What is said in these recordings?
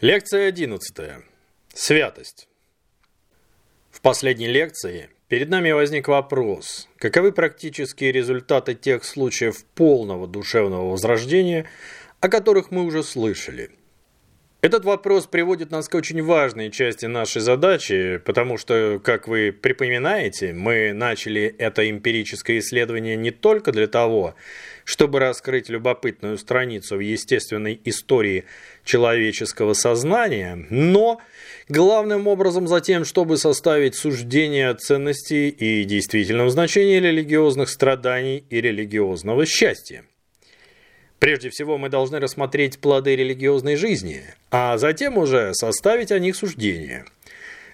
Лекция 11. Святость. В последней лекции перед нами возник вопрос, каковы практические результаты тех случаев полного душевного возрождения, о которых мы уже слышали – этот вопрос приводит нас к очень важной части нашей задачи, потому что, как вы припоминаете, мы начали это эмпирическое исследование не только для того, чтобы раскрыть любопытную страницу в естественной истории человеческого сознания, но главным образом за тем, чтобы составить суждение о ценности и действительном значении религиозных страданий и религиозного счастья. Прежде всего мы должны рассмотреть плоды религиозной жизни, а затем уже составить о них суждение.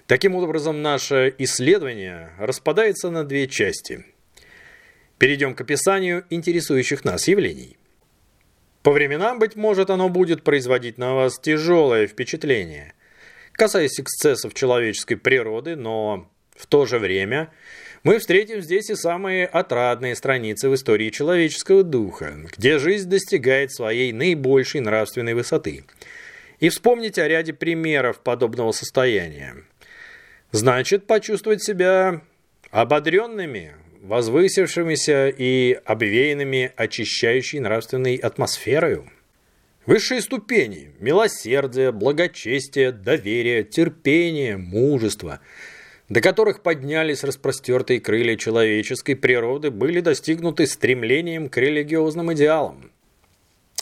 Таким образом, наше исследование распадается на две части. Перейдем к описанию интересующих нас явлений. По временам, быть может, оно будет производить на вас тяжелое впечатление, касаясь эксцессов человеческой природы, но в то же время – мы встретим здесь и самые отрадные страницы в истории человеческого духа, где жизнь достигает своей наибольшей нравственной высоты. И вспомнить о ряде примеров подобного состояния. Значит, почувствовать себя ободренными, возвысившимися и обвеянными очищающей нравственной атмосферой. Высшие ступени – милосердие, благочестие, доверие, терпение, мужество – до которых поднялись распростертые крылья человеческой природы, были достигнуты стремлением к религиозным идеалам.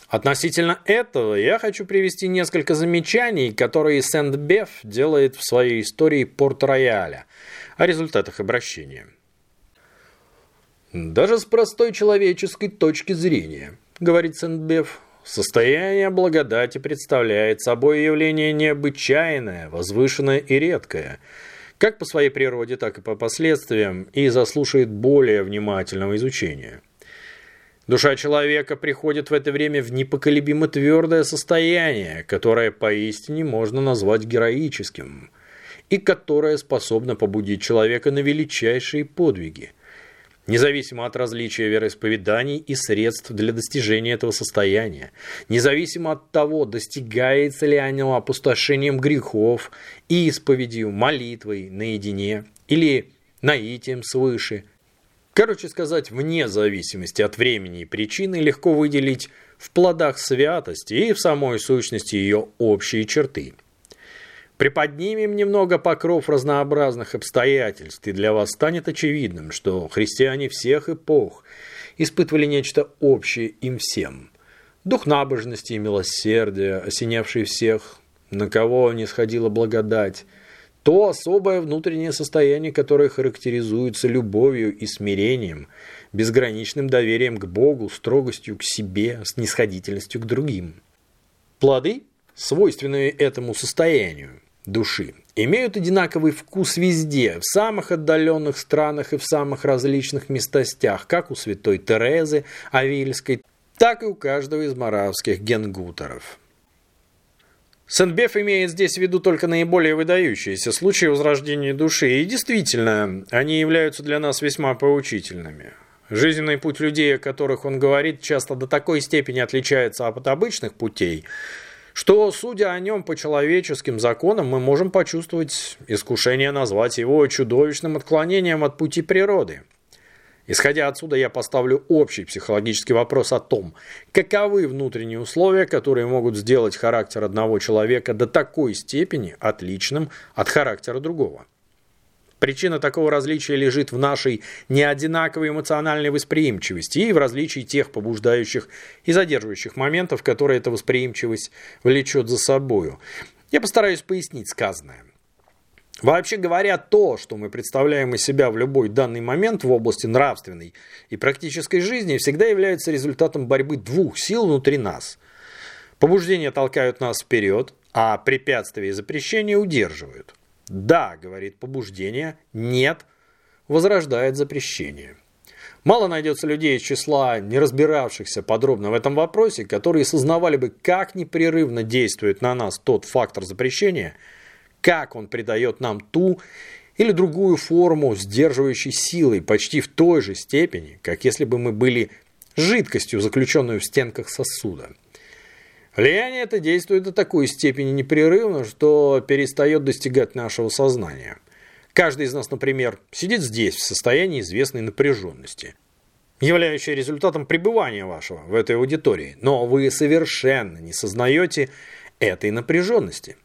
Относительно этого я хочу привести несколько замечаний, которые Сент-Беф делает в своей истории Порт-Рояля о результатах обращения. «Даже с простой человеческой точки зрения, — говорит Сент-Беф, — состояние благодати представляет собой явление необычайное, возвышенное и редкое — как по своей природе, так и по последствиям, и заслушает более внимательного изучения. Душа человека приходит в это время в непоколебимо твердое состояние, которое поистине можно назвать героическим, и которое способно побудить человека на величайшие подвиги – независимо от различия вероисповеданий и средств для достижения этого состояния, независимо от того, достигается ли оно опустошением грехов, исповедью, молитвой наедине или наитием свыше. Короче сказать, вне зависимости от времени и причины легко выделить в плодах святости и в самой сущности ее общие черты – Приподнимем немного покров разнообразных обстоятельств, и для вас станет очевидным, что христиане всех эпох испытывали нечто общее им всем. Дух набожности и милосердия, осенявший всех, на кого не сходила благодать, то особое внутреннее состояние, которое характеризуется любовью и смирением, безграничным доверием к Богу, строгостью к себе, снисходительностью к другим. Плоды, свойственные этому состоянию, души имеют одинаковый вкус везде, в самых отдаленных странах и в самых различных местностях, как у святой Терезы Авильской, так и у каждого из моравских генгутеров. Сент-Беф имеет здесь в виду только наиболее выдающиеся случаи возрождения души, и действительно, они являются для нас весьма поучительными. Жизненный путь людей, о которых он говорит, часто до такой степени отличается от обычных путей – что, судя о нем по человеческим законам, мы можем почувствовать искушение назвать его чудовищным отклонением от пути природы. Исходя отсюда, я поставлю общий психологический вопрос о том, каковы внутренние условия, которые могут сделать характер одного человека до такой степени отличным от характера другого. Причина такого различия лежит в нашей неодинаковой эмоциональной восприимчивости и в различии тех побуждающих и задерживающих моментов, которые эта восприимчивость влечет за собою. Я постараюсь пояснить сказанное. Вообще говоря, то, что мы представляем из себя в любой данный момент в области нравственной и практической жизни, всегда является результатом борьбы двух сил внутри нас. Побуждения толкают нас вперед, а препятствия и запрещения удерживают. Да, говорит побуждение, нет, возрождает запрещение. Мало найдется людей из числа не разбиравшихся подробно в этом вопросе, которые сознавали бы, как непрерывно действует на нас тот фактор запрещения, как он придает нам ту или другую форму сдерживающей силой почти в той же степени, как если бы мы были жидкостью, заключенную в стенках сосуда. Влияние это действует до такой степени непрерывно, что перестает достигать нашего сознания. Каждый из нас, например, сидит здесь в состоянии известной напряженности, являющей результатом пребывания вашего в этой аудитории, но вы совершенно не сознаете этой напряженности.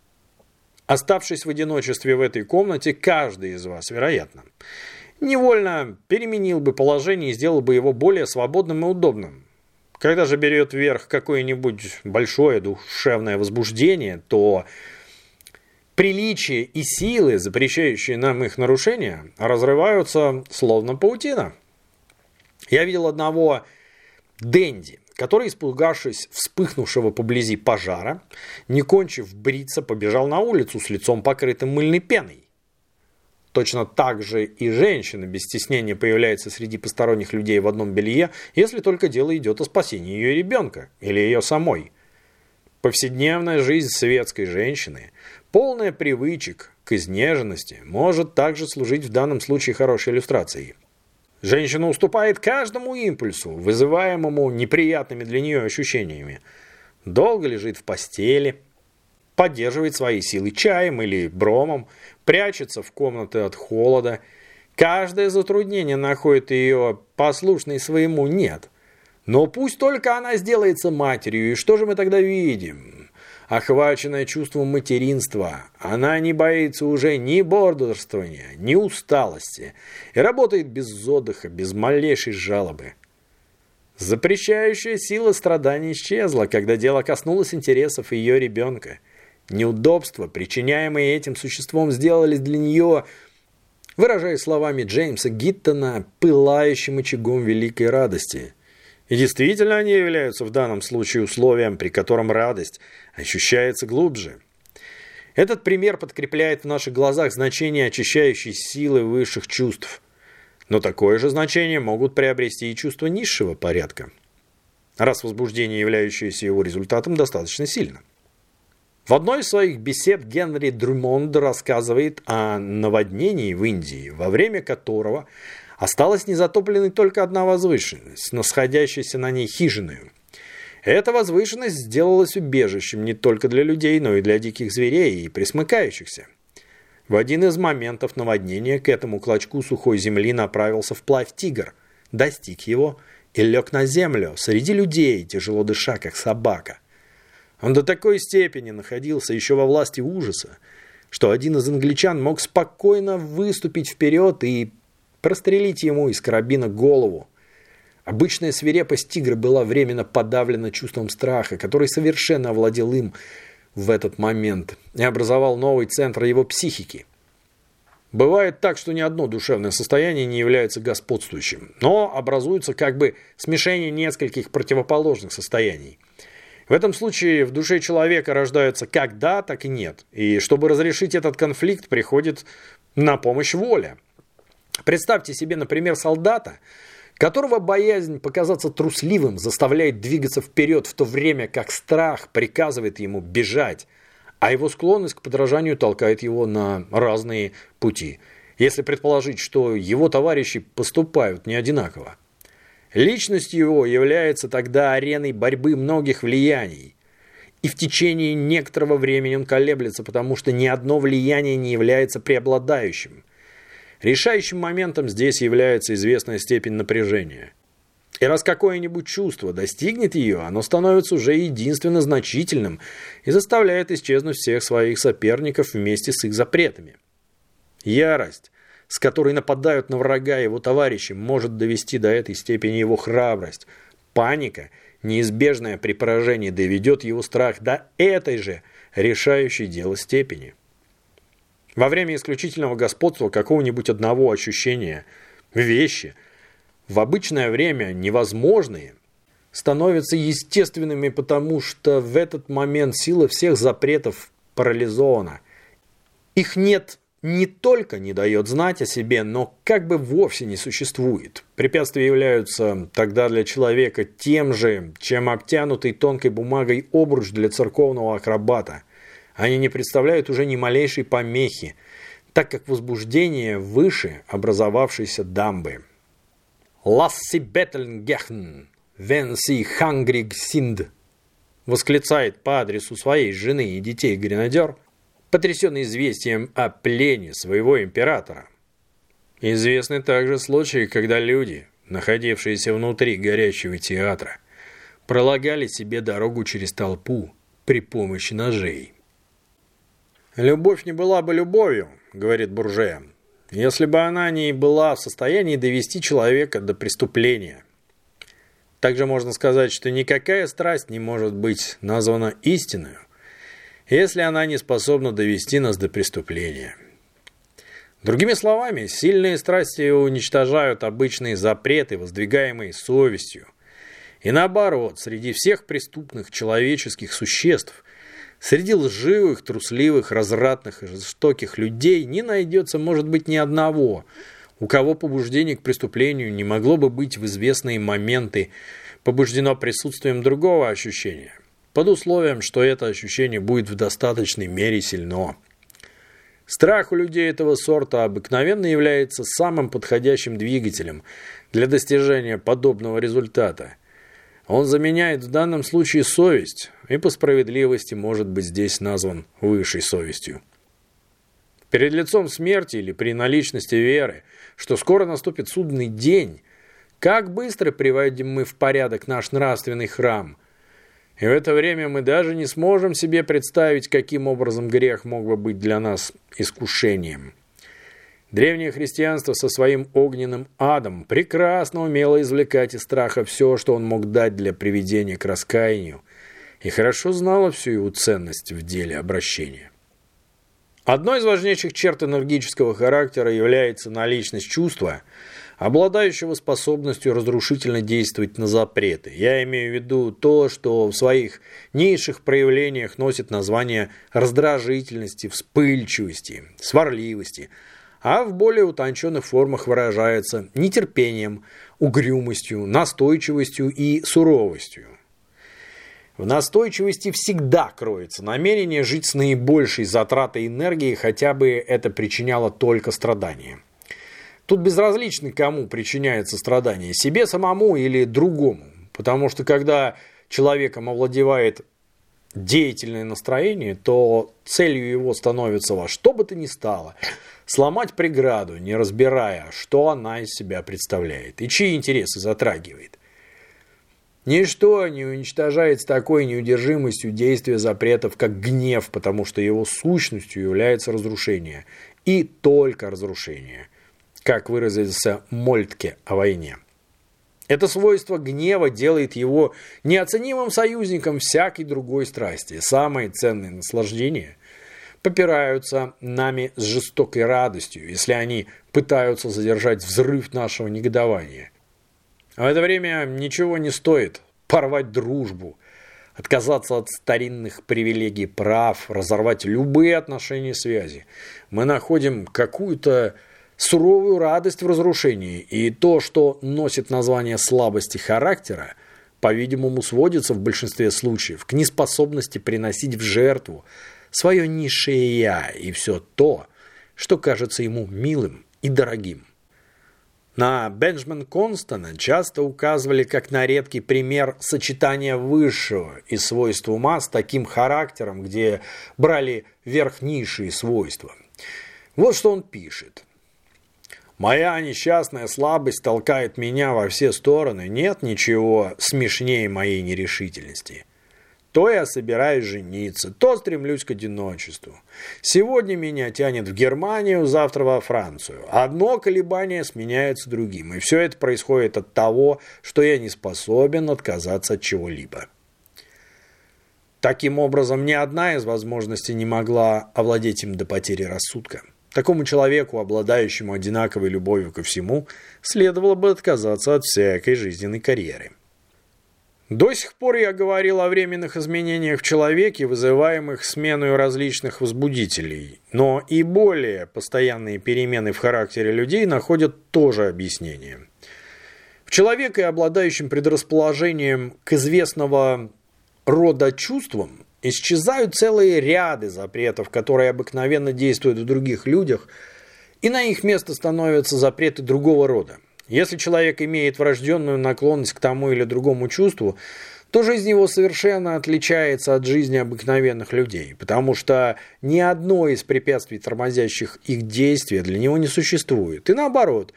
Оставшись в одиночестве в этой комнате, каждый из вас, вероятно, невольно переменил бы положение и сделал бы его более свободным и удобным. Когда же берет вверх какое-нибудь большое душевное возбуждение, то приличие и силы, запрещающие нам их нарушения, разрываются словно паутина. Я видел одного Дэнди, который, испугавшись вспыхнувшего поблизи пожара, не кончив бриться, побежал на улицу с лицом покрытым мыльной пеной. Точно так же и женщина без стеснения появляется среди посторонних людей в одном белье, если только дело идет о спасении ее ребенка или ее самой. Повседневная жизнь светской женщины, полная привычек к изнеженности, может также служить в данном случае хорошей иллюстрацией. Женщина уступает каждому импульсу, вызываемому неприятными для нее ощущениями. Долго лежит в постели, поддерживает свои силы чаем или бромом, прячется в комнаты от холода. Каждое затруднение находит ее послушной своему «нет». Но пусть только она сделается матерью, и что же мы тогда видим? Охваченная чувством материнства, она не боится уже ни бордерствования, ни усталости и работает без отдыха, без малейшей жалобы. Запрещающая сила страданий исчезла, когда дело коснулось интересов ее ребенка – Неудобства, причиняемые этим существом, сделались для нее, выражаясь словами Джеймса Гиттона, пылающим очагом великой радости. И действительно они являются в данном случае условием, при котором радость ощущается глубже. Этот пример подкрепляет в наших глазах значение очищающей силы высших чувств. Но такое же значение могут приобрести и чувства низшего порядка, раз возбуждение, являющееся его результатом, достаточно сильно. В одной из своих бесед Генри Друмонд рассказывает о наводнении в Индии, во время которого осталась незатопленной только одна возвышенность, насходящаяся на ней хижиной. Эта возвышенность сделалась убежищем не только для людей, но и для диких зверей и присмыкающихся. В один из моментов наводнения к этому клочку сухой земли направился вплавь тигр, достиг его и лег на землю среди людей, тяжело дыша, как собака – он до такой степени находился еще во власти ужаса, что один из англичан мог спокойно выступить вперед и прострелить ему из карабина голову. Обычная свирепость тигра была временно подавлена чувством страха, который совершенно овладел им в этот момент и образовал новый центр его психики. Бывает так, что ни одно душевное состояние не является господствующим, но образуется как бы смешение нескольких противоположных состояний – в этом случае в душе человека рождаются как да, так и нет. И чтобы разрешить этот конфликт, приходит на помощь воля. Представьте себе, например, солдата, которого боязнь показаться трусливым заставляет двигаться вперед, в то время как страх приказывает ему бежать, а его склонность к подражанию толкает его на разные пути. Если предположить, что его товарищи поступают не одинаково. Личность его является тогда ареной борьбы многих влияний. И в течение некоторого времени он колеблется, потому что ни одно влияние не является преобладающим. Решающим моментом здесь является известная степень напряжения. И раз какое-нибудь чувство достигнет ее, оно становится уже единственно значительным и заставляет исчезнуть всех своих соперников вместе с их запретами. Ярость с которой нападают на врага его товарищи, может довести до этой степени его храбрость. Паника, неизбежная при поражении, доведет его страх до этой же решающей дело степени. Во время исключительного господства какого-нибудь одного ощущения, вещи, в обычное время невозможные, становятся естественными, потому что в этот момент сила всех запретов парализована. Их нет не только не дает знать о себе, но как бы вовсе не существует. Препятствия являются тогда для человека тем же, чем обтянутый тонкой бумагой обруч для церковного акробата. Они не представляют уже ни малейшей помехи, так как возбуждение выше образовавшейся дамбы. «Lass sie betteln gehen, wenn sie hungrig sind». восклицает по адресу своей жены и детей гренадер, потрясенный известием о плене своего императора. Известны также случаи, когда люди, находившиеся внутри горящего театра, пролагали себе дорогу через толпу при помощи ножей. «Любовь не была бы любовью», — говорит Бурже, «если бы она не была в состоянии довести человека до преступления». Также можно сказать, что никакая страсть не может быть названа истинной, если она не способна довести нас до преступления. Другими словами, сильные страсти уничтожают обычные запреты, воздвигаемые совестью. И наоборот, среди всех преступных человеческих существ, среди лживых, трусливых, развратных и жестоких людей не найдется, может быть, ни одного, у кого побуждение к преступлению не могло бы быть в известные моменты побуждено присутствием другого ощущения, под условием, что это ощущение будет в достаточной мере сильно. Страх у людей этого сорта обыкновенно является самым подходящим двигателем для достижения подобного результата. Он заменяет в данном случае совесть и по справедливости может быть здесь назван высшей совестью. Перед лицом смерти или при наличности веры, что скоро наступит судный день, как быстро приводим мы в порядок наш нравственный храм – и в это время мы даже не сможем себе представить, каким образом грех мог бы быть для нас искушением. Древнее христианство со своим огненным адом прекрасно умело извлекать из страха все, что он мог дать для приведения к раскаянию, и хорошо знало всю его ценность в деле обращения. Одной из важнейших черт энергического характера является наличность чувства – обладающего способностью разрушительно действовать на запреты. Я имею в виду то, что в своих низших проявлениях носит название раздражительности, вспыльчивости, сварливости, а в более утонченных формах выражается нетерпением, угрюмостью, настойчивостью и суровостью. В настойчивости всегда кроется намерение жить с наибольшей затратой энергии, хотя бы это причиняло только страдания. Тут безразлично, кому причиняется страдание, себе самому или другому. Потому что когда человеком овладевает деятельное настроение, то целью его становится во что бы то ни стало сломать преграду, не разбирая, что она из себя представляет и чьи интересы затрагивает. Ничто не уничтожает с такой неудержимостью действия запретов, как гнев, потому что его сущностью является разрушение. И только разрушение – как выразился Мольтке о войне. Это свойство гнева делает его неоценимым союзником всякой другой страсти. Самые ценные наслаждения попираются нами с жестокой радостью, если они пытаются задержать взрыв нашего негодования. А в это время ничего не стоит порвать дружбу, отказаться от старинных привилегий прав, разорвать любые отношения связи. Мы находим какую-то суровую радость в разрушении, и то, что носит название слабости характера, по-видимому, сводится в большинстве случаев к неспособности приносить в жертву свое низшее «я» и все то, что кажется ему милым и дорогим. На Бенджамин Констона часто указывали как на редкий пример сочетания высшего и свойств ума с таким характером, где брали верх низшие свойства. Вот что он пишет. Моя несчастная слабость толкает меня во все стороны. Нет ничего смешнее моей нерешительности. То я собираюсь жениться, то стремлюсь к одиночеству. Сегодня меня тянет в Германию, завтра во Францию. Одно колебание сменяется другим. И все это происходит от того, что я не способен отказаться от чего-либо. Таким образом, ни одна из возможностей не могла овладеть им до потери рассудка. Такому человеку, обладающему одинаковой любовью ко всему, следовало бы отказаться от всякой жизненной карьеры. До сих пор я говорил о временных изменениях в человеке, вызываемых сменой различных возбудителей, но и более постоянные перемены в характере людей находят тоже объяснение. В человеке, обладающем предрасположением к известного рода чувствам, Исчезают целые ряды запретов, которые обыкновенно действуют в других людях, и на их место становятся запреты другого рода. Если человек имеет врожденную наклонность к тому или другому чувству, то жизнь его совершенно отличается от жизни обыкновенных людей, потому что ни одно из препятствий, тормозящих их действия, для него не существует. И наоборот,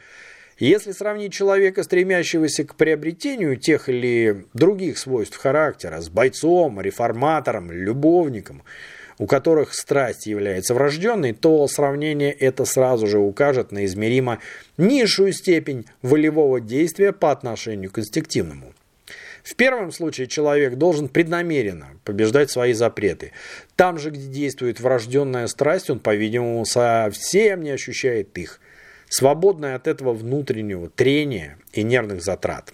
если сравнить человека, стремящегося к приобретению тех или других свойств характера, с бойцом, реформатором, любовником, у которых страсть является врожденной, то сравнение это сразу же укажет на измеримо низшую степень волевого действия по отношению к инстинктивному. В первом случае человек должен преднамеренно побеждать свои запреты. Там же, где действует врожденная страсть, он, по-видимому, совсем не ощущает их, свободный от этого внутреннего трения и нервных затрат.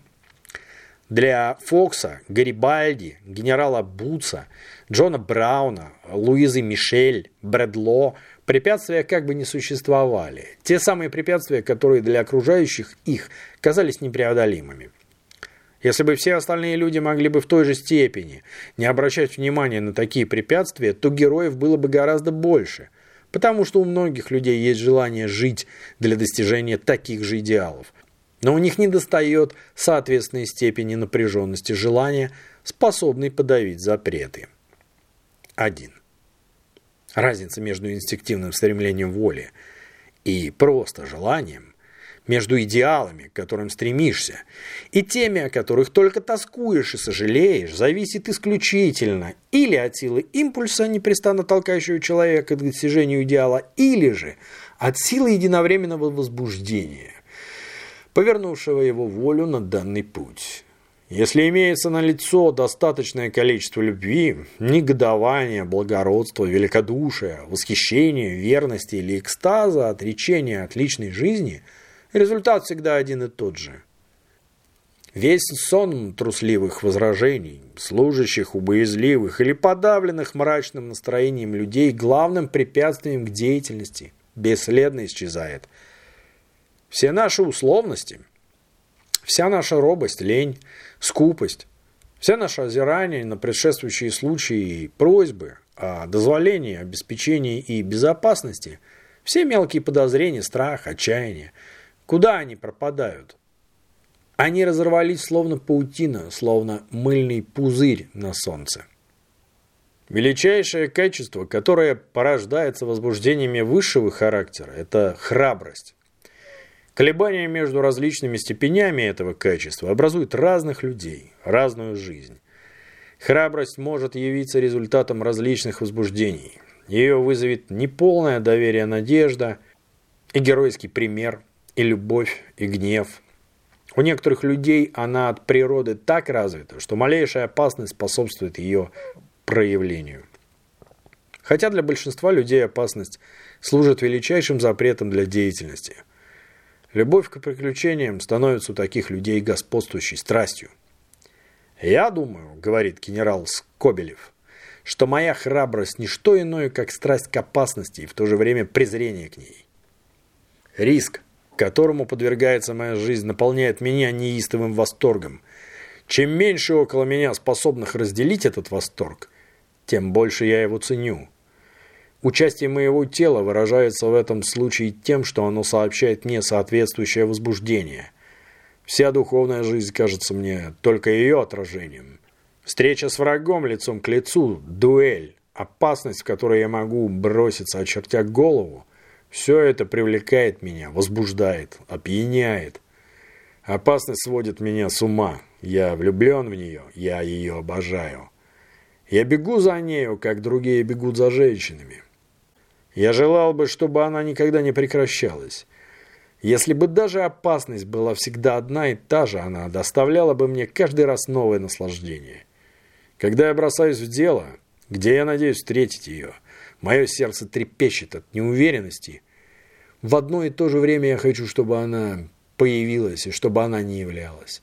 Для Фокса, Гарибальди, генерала Буца, Джона Брауна, Луизы Мишель, Брэдло препятствия как бы не существовали. Те самые препятствия, которые для окружающих их казались непреодолимыми. Если бы все остальные люди могли бы в той же степени не обращать внимания на такие препятствия, то героев было бы гораздо больше, потому что у многих людей есть желание жить для достижения таких же идеалов. Но у них не достает соответственной степени напряженности желания, способной подавить запреты. 1. Разница между инстинктивным стремлением воли и просто желанием между идеалами, к которым стремишься, и теми, о которых только тоскуешь и сожалеешь, зависит исключительно или от силы импульса, непрестанно толкающего человека к достижению идеала, или же от силы единовременного возбуждения, повернувшего его волю на данный путь. Если имеется на лицо достаточное количество любви, негодования, благородства, великодушия, восхищения, верности или экстаза, отречения от личной жизни – Результат всегда один и тот же. Весь сон трусливых возражений, служащих у или подавленных мрачным настроением людей главным препятствием к деятельности бесследно исчезает. Все наши условности, вся наша робость, лень, скупость, вся наше озирание на предшествующие случаи и просьбы о дозволении, обеспечении и безопасности, все мелкие подозрения, страх, отчаяние – Куда они пропадают? Они разорвались словно паутина, словно мыльный пузырь на солнце. Величайшее качество, которое порождается возбуждениями высшего характера, это храбрость. Колебания между различными степенями этого качества образуют разных людей, разную жизнь. Храбрость может явиться результатом различных возбуждений. Ее вызовет неполное доверие надежда и геройский пример – и любовь, и гнев. У некоторых людей она от природы так развита, что малейшая опасность способствует ее проявлению. Хотя для большинства людей опасность служит величайшим запретом для деятельности. Любовь к приключениям становится у таких людей господствующей страстью. «Я думаю, — говорит генерал Скобелев, — что моя храбрость – не что иное, как страсть к опасности и в то же время презрение к ней. Риск, которому подвергается моя жизнь, наполняет меня неистовым восторгом. Чем меньше около меня способных разделить этот восторг, тем больше я его ценю. Участие моего тела выражается в этом случае тем, что оно сообщает мне соответствующее возбуждение. Вся духовная жизнь кажется мне только ее отражением. Встреча с врагом лицом к лицу, дуэль, опасность, в которой я могу броситься, очертя голову, все это привлекает меня, возбуждает, опьяняет. Опасность сводит меня с ума. Я влюблен в нее, я ее обожаю. Я бегу за нею, как другие бегут за женщинами. Я желал бы, чтобы она никогда не прекращалась. Если бы даже опасность была всегда одна и та же, она доставляла бы мне каждый раз новое наслаждение. Когда я бросаюсь в дело, где я надеюсь встретить ее – Мое сердце трепещет от неуверенности. В одно и то же время я хочу, чтобы она появилась и чтобы она не являлась.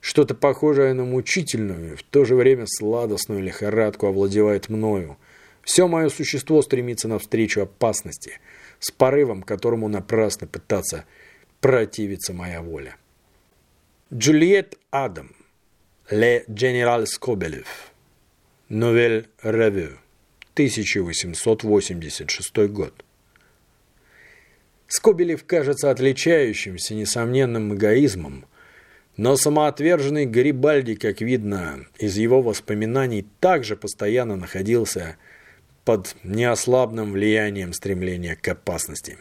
Что-то похожее на мучительную, в то же время сладостную лихорадку овладевает мною. Все мое существо стремится навстречу опасности, с порывом, которому напрасно пытаться противиться моя воля. Джульет Адам. Le Général Skobelev. Nouvelle Revue. 1886 год. Скобелев кажется отличающимся несомненным эгоизмом, Но самоотверженный Гарибальди, как видно из его воспоминаний, также постоянно находился под неослабным влиянием стремления к опасности.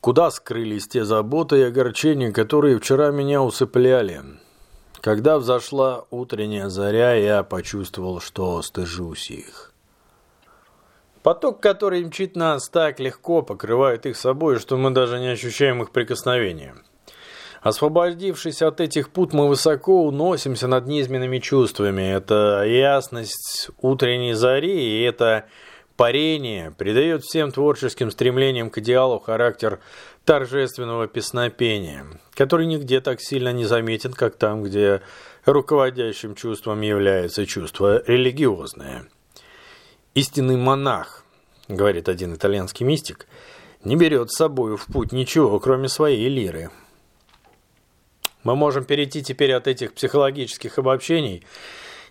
Куда скрылись те заботы и огорчения, которые вчера меня усыпляли? Когда взошла утренняя заря, я почувствовал, что стыжусь их. Поток, который мчит нас так легко, покрывает их собой, что мы даже не ощущаем их прикосновения. Освободившись от этих пут, мы высоко уносимся над низменными чувствами. Это ясность утренней зари и это парение придает всем творческим стремлениям к идеалу характер торжественного песнопения, который нигде так сильно не заметен, как там, где руководящим чувством является чувство религиозное. Истинный монах, говорит один итальянский мистик, не берет с собой в путь ничего, кроме своей лиры. Мы можем перейти теперь от этих психологических обобщений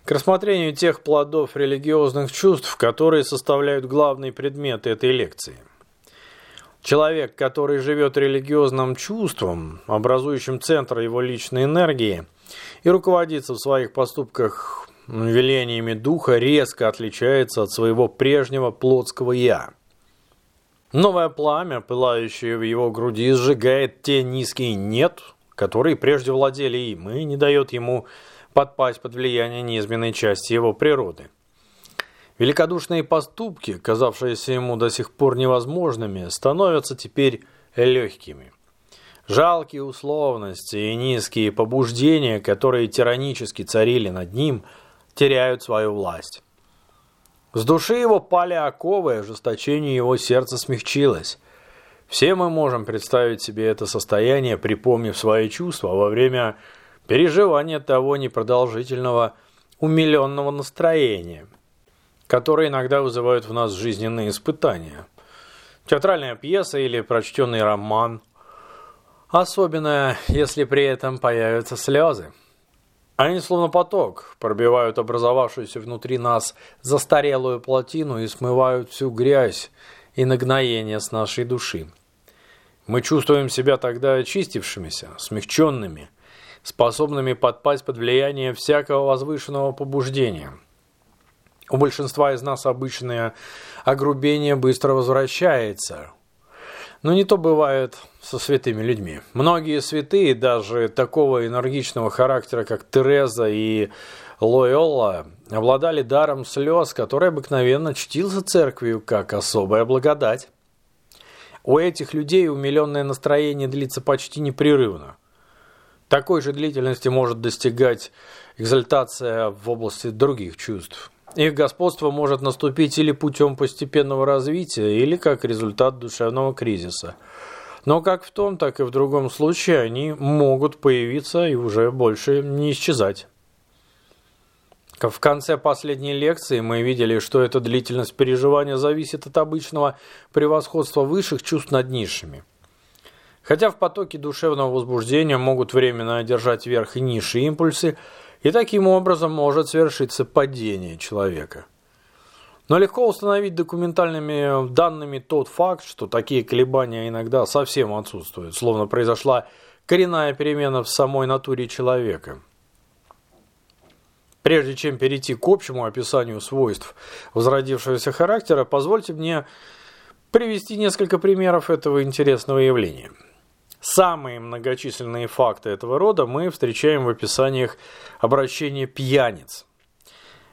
к рассмотрению тех плодов религиозных чувств, которые составляют главный предмет этой лекции. Человек, который живет религиозным чувством, образующим центр его личной энергии, и руководится в своих поступках велениями духа резко отличается от своего прежнего плотского «я». Новое пламя, пылающее в его груди, сжигает те низкие «нет», которые прежде владели им, и не дает ему подпасть под влияние неизменной части его природы. Великодушные поступки, казавшиеся ему до сих пор невозможными, становятся теперь легкими. Жалкие условности и низкие побуждения, которые тиранически царили над ним – теряют свою власть. С души его пали оковы, и ожесточение его сердца смягчилось. Все мы можем представить себе это состояние, припомнив свои чувства во время переживания того непродолжительного умиленного настроения, которое иногда вызывают в нас жизненные испытания. Театральная пьеса или прочтенный роман, особенно если при этом появятся слезы. Они словно поток пробивают образовавшуюся внутри нас застарелую плотину и смывают всю грязь и нагноение с нашей души. Мы чувствуем себя тогда очистившимися, смягченными, способными подпасть под влияние всякого возвышенного побуждения. У большинства из нас обычное огрубение быстро возвращается, но не то бывает со святыми людьми. Многие святые, даже такого энергичного характера, как Тереза и Лойола, обладали даром слез, который обыкновенно чтился церковью как особая благодать. У этих людей умиленное настроение длится почти непрерывно. Такой же длительности может достигать экзальтация в области других чувств. Их господство может наступить или путем постепенного развития, или как результат душевного кризиса. Но как в том, так и в другом случае они могут появиться и уже больше не исчезать. В конце последней лекции мы видели, что эта длительность переживания зависит от обычного превосходства высших чувств над низшими. Хотя в потоке душевного возбуждения могут временно одержать верх и низшие импульсы – и таким образом может совершиться падение человека. Но легко установить документальными данными тот факт, что такие колебания иногда совсем отсутствуют, словно произошла коренная перемена в самой натуре человека. Прежде чем перейти к общему описанию свойств возродившегося характера, позвольте мне привести несколько примеров этого интересного явления – Самые многочисленные факты этого рода мы встречаем в описаниях обращения пьяниц.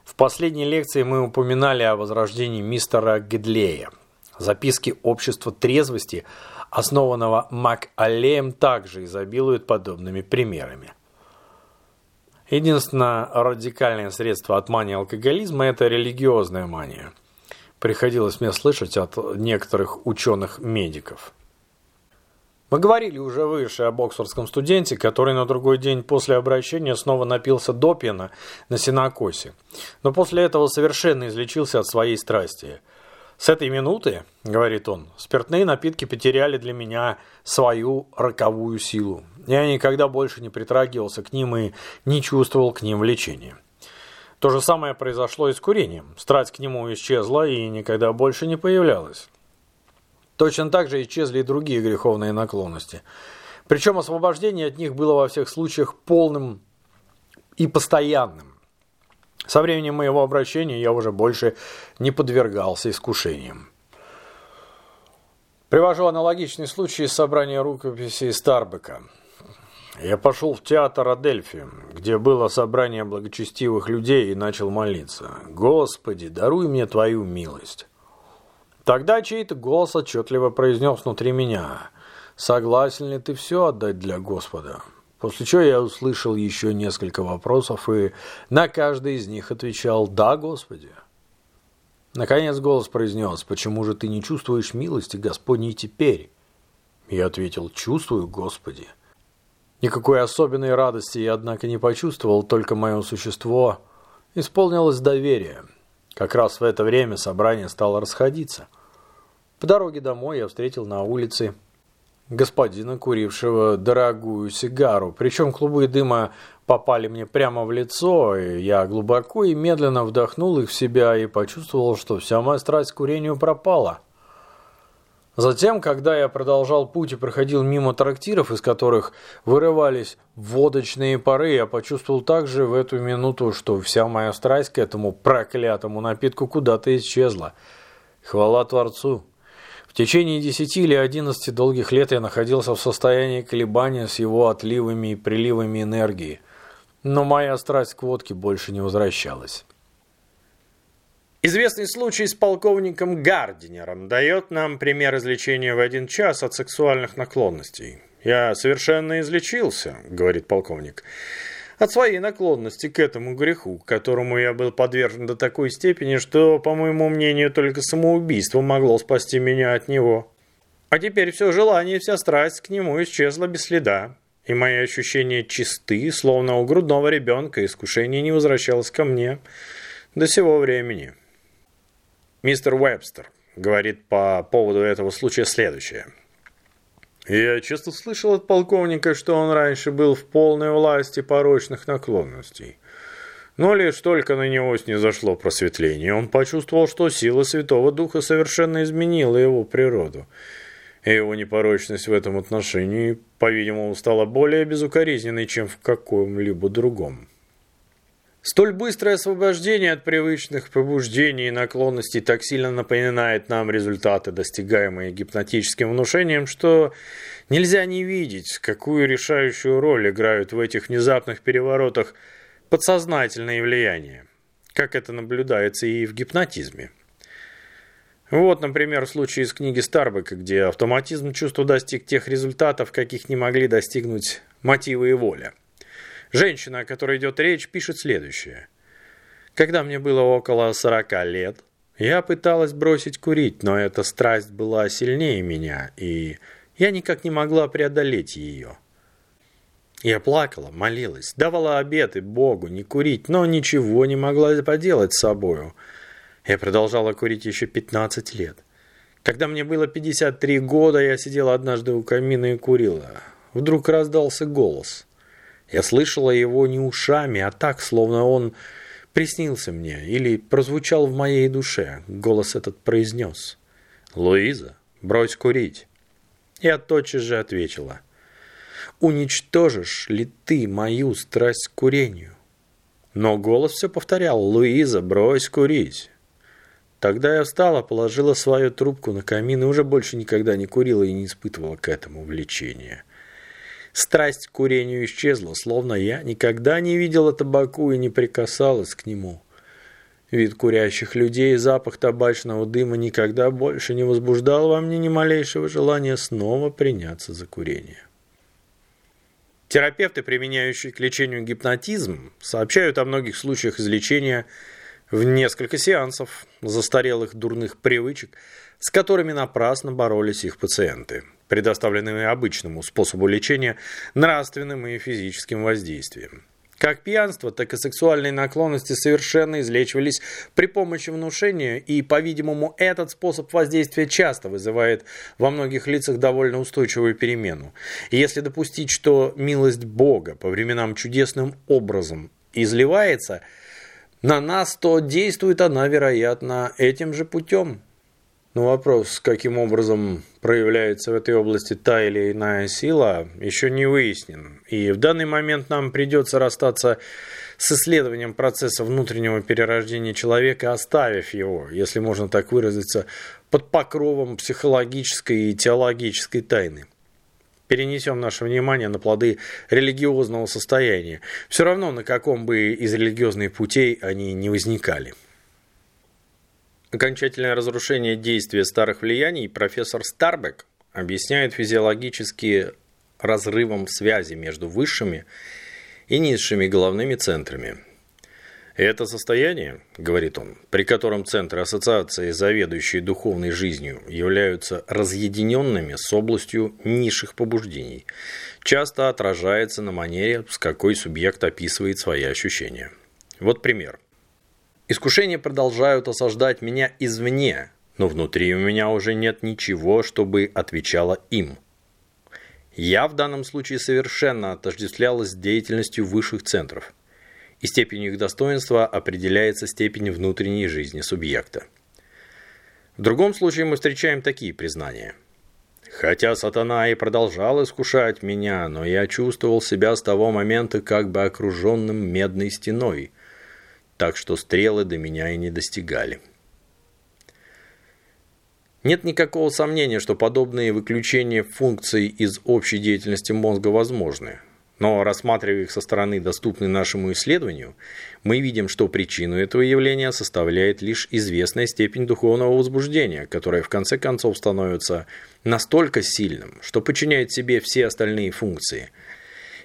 В последней лекции мы упоминали о возрождении мистера Гедлея. Записки общества трезвости, основанного МакАллеем, также изобилуют подобными примерами. Единственное радикальное средство от мании алкоголизма – это религиозная мания. Приходилось мне слышать от некоторых ученых-медиков. Мы говорили уже выше об оксфордском студенте, который на другой день после обращения снова напился до пена на синокосе, но после этого совершенно излечился от своей страсти. «С этой минуты, — говорит он, — спиртные напитки потеряли для меня свою роковую силу. Я никогда больше не притрагивался к ним и не чувствовал к ним влечения». То же самое произошло и с курением. Страсть к нему исчезла и никогда больше не появлялась. Точно так же исчезли и другие греховные наклонности. Причем освобождение от них было во всех случаях полным и постоянным. Со временем моего обращения я уже больше не подвергался искушениям. Привожу аналогичный случай из собрания рукописей Старбека. Я пошел в театр Адельфи, где было собрание благочестивых людей и начал молиться. «Господи, даруй мне Твою милость». Тогда чей-то голос отчетливо произнес внутри меня «Согласен ли ты все отдать для Господа?» После чего я услышал еще несколько вопросов и на каждый из них отвечал «Да, Господи». Наконец голос произнес «Почему же ты не чувствуешь милости Господней теперь?» Я ответил «Чувствую, Господи». Никакой особенной радости я, однако, не почувствовал, только мое существо исполнилось доверия. Как раз в это время собрание стало расходиться. По дороге домой я встретил на улице господина, курившего дорогую сигару. Причем клубы дыма попали мне прямо в лицо, и я глубоко и медленно вдохнул их в себя и почувствовал, что вся моя страсть к курению пропала. Затем, когда я продолжал путь и проходил мимо трактиров, из которых вырывались водочные пары, я почувствовал также в эту минуту, что вся моя страсть к этому проклятому напитку куда-то исчезла. Хвала Творцу! В течение десяти или одиннадцати долгих лет я находился в состоянии колебания с его отливами и приливами энергии, но моя страсть к водке больше не возвращалась. Известный случай с полковником Гардинером дает нам пример излечения в один час от сексуальных наклонностей. «Я совершенно излечился», — говорит полковник, «от своей наклонности к этому греху, которому я был подвержен до такой степени, что, по моему мнению, только самоубийство могло спасти меня от него. А теперь все желание и вся страсть к нему исчезла без следа, и мои ощущения чисты, словно у грудного ребенка, искушение не возвращалось ко мне до сего времени». Мистер Уэбстер говорит по поводу этого случая следующее. Я часто слышал от полковника, что он раньше был в полной власти порочных наклонностей. Но лишь только на него снизошло просветление, он почувствовал, что сила Святого Духа совершенно изменила его природу. И его непорочность в этом отношении, по-видимому, стала более безукоризненной, чем в каком-либо другом. Столь быстрое освобождение от привычных побуждений и наклонностей так сильно напоминает нам результаты, достигаемые гипнотическим внушением, что нельзя не видеть, какую решающую роль играют в этих внезапных переворотах подсознательные влияния, как это наблюдается и в гипнотизме. Вот, например, случай из книги Старбека, где автоматизм чувства достиг тех результатов, каких не могли достигнуть мотивы и воля. Женщина, о которой идет речь, пишет следующее. Когда мне было около 40 лет, я пыталась бросить курить, но эта страсть была сильнее меня, и я никак не могла преодолеть ее. Я плакала, молилась, давала обеты Богу не курить, но ничего не могла поделать с собою. Я продолжала курить еще 15 лет. Когда мне было 53 года, я сидела однажды у камина и курила. Вдруг раздался голос. Я слышала его не ушами, а так, словно он приснился мне или прозвучал в моей душе. Голос этот произнес. «Луиза, брось курить». Я тотчас же ответила. «Уничтожишь ли ты мою страсть к курению?» Но голос все повторял. «Луиза, брось курить». Тогда я встала, положила свою трубку на камин и уже больше никогда не курила и не испытывала к этому влечения. Страсть к курению исчезла, словно я никогда не видела табаку и не прикасалась к нему. Вид курящих людей и запах табачного дыма никогда больше не возбуждал во мне ни малейшего желания снова приняться за курение. Терапевты, применяющие к лечению гипнотизм, сообщают о многих случаях излечения в несколько сеансов застарелых дурных привычек, с которыми напрасно боролись их пациенты предоставленными обычному способу лечения нравственным и физическим воздействием. Как пьянство, так и сексуальные наклонности совершенно излечивались при помощи внушения, и, по-видимому, этот способ воздействия часто вызывает во многих лицах довольно устойчивую перемену. И если допустить, что милость Бога по временам чудесным образом изливается на нас, то действует она, вероятно, этим же путем. Но вопрос, каким образом проявляется в этой области та или иная сила, еще не выяснен. И в данный момент нам придется расстаться с исследованием процесса внутреннего перерождения человека, оставив его, если можно так выразиться, под покровом психологической и теологической тайны. Перенесем наше внимание на плоды религиозного состояния, все равно на каком бы из религиозных путей они не возникали. Окончательное разрушение действия старых влияний профессор Старбек объясняет физиологически разрывом связи между высшими и низшими головными центрами. Это состояние, говорит он, при котором центры ассоциации, заведующие духовной жизнью, являются разъединенными с областью низших побуждений, часто отражается на манере, с какой субъект описывает свои ощущения. Вот пример. Искушения продолжают осаждать меня извне, но внутри у меня уже нет ничего, чтобы отвечало им. Я в данном случае совершенно отождествлялась деятельностью высших центров, и степенью их достоинства определяется степень внутренней жизни субъекта. В другом случае мы встречаем такие признания. Хотя сатана и продолжал искушать меня, но я чувствовал себя с того момента как бы окруженным медной стеной – так что стрелы до меня и не достигали. Нет никакого сомнения, что подобные выключения функций из общей деятельности мозга возможны. Но рассматривая их со стороны, доступной нашему исследованию, мы видим, что причину этого явления составляет лишь известная степень духовного возбуждения, которая в конце концов становится настолько сильным, что подчиняет себе все остальные функции –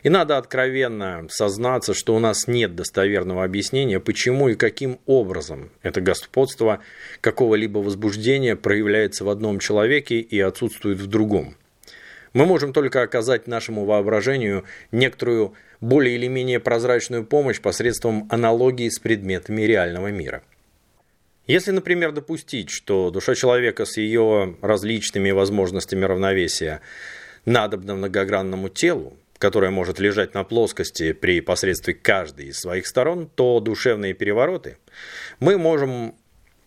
и надо откровенно сознаться, что у нас нет достоверного объяснения, почему и каким образом это господство какого-либо возбуждения проявляется в одном человеке и отсутствует в другом. Мы можем только оказать нашему воображению некоторую более или менее прозрачную помощь посредством аналогии с предметами реального мира. Если, например, допустить, что душа человека с ее различными возможностями равновесия надобна многогранному телу, которая может лежать на плоскости при посредстве каждой из своих сторон, то душевные перевороты мы можем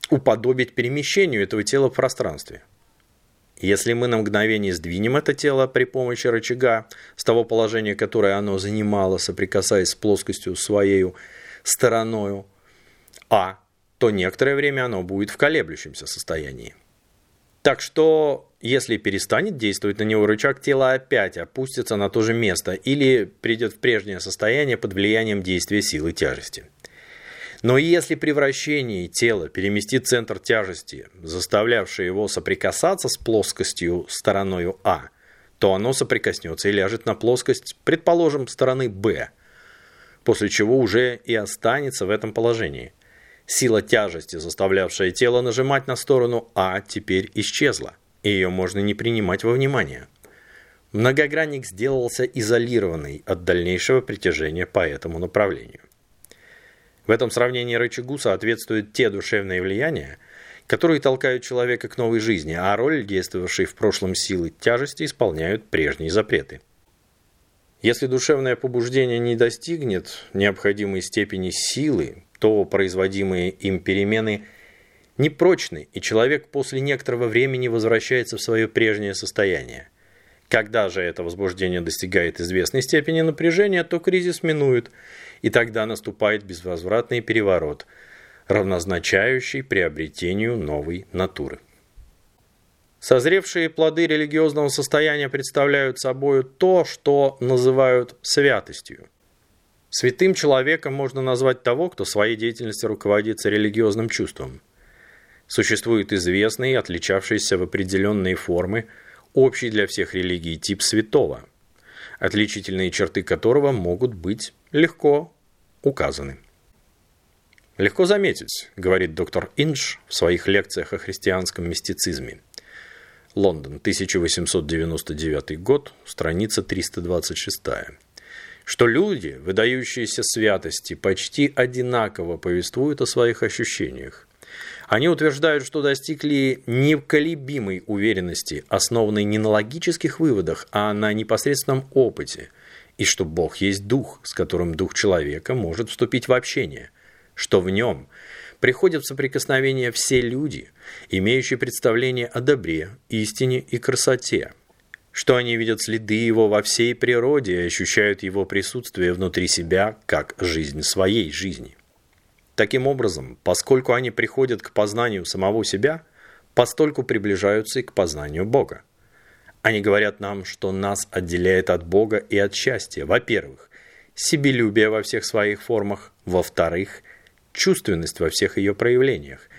уподобить перемещению этого тела в пространстве. Если мы на мгновение сдвинем это тело при помощи рычага с того положения, которое оно занимало, соприкасаясь с плоскостью своей стороною А, то некоторое время оно будет в колеблющемся состоянии. Так что если перестанет действовать на него рычаг, тело опять опустится на то же место или придет в прежнее состояние под влиянием действия силы тяжести. Но если при вращении тела переместит центр тяжести, заставлявший его соприкасаться с плоскостью стороною А, то оно соприкоснется и ляжет на плоскость, предположим, стороны Б, после чего уже и останется в этом положении. Сила тяжести, заставлявшая тело нажимать на сторону А, теперь исчезла и ее можно не принимать во внимание. Многогранник сделался изолированный от дальнейшего притяжения по этому направлению. В этом сравнении рычагу соответствуют те душевные влияния, которые толкают человека к новой жизни, а роль, действовавшей в прошлом силы тяжести, исполняют прежние запреты. Если душевное побуждение не достигнет необходимой степени силы, то производимые им перемены – непрочный, и человек после некоторого времени возвращается в свое прежнее состояние. Когда же это возбуждение достигает известной степени напряжения, то кризис минует, и тогда наступает безвозвратный переворот, равнозначающий приобретению новой натуры. Созревшие плоды религиозного состояния представляют собой то, что называют святостью. Святым человеком можно назвать того, кто своей деятельностью руководится религиозным чувством – Существует известный, отличавшийся в определенные формы, общий для всех религий тип святого, отличительные черты которого могут быть легко указаны. Легко заметить, говорит доктор Инж в своих лекциях о христианском мистицизме. Лондон, 1899 год, страница 326. Что люди, выдающиеся святости, почти одинаково повествуют о своих ощущениях. Они утверждают, что достигли неколебимой уверенности, основанной не на логических выводах, а на непосредственном опыте, и что Бог есть дух, с которым дух человека может вступить в общение, что в нем приходят в соприкосновение все люди, имеющие представление о добре, истине и красоте, что они видят следы его во всей природе и ощущают его присутствие внутри себя как жизнь своей жизни. Таким образом, поскольку они приходят к познанию самого себя, постольку приближаются и к познанию Бога. Они говорят нам, что нас отделяет от Бога и от счастья. Во-первых, себелюбие во всех своих формах. Во-вторых, чувственность во всех ее проявлениях.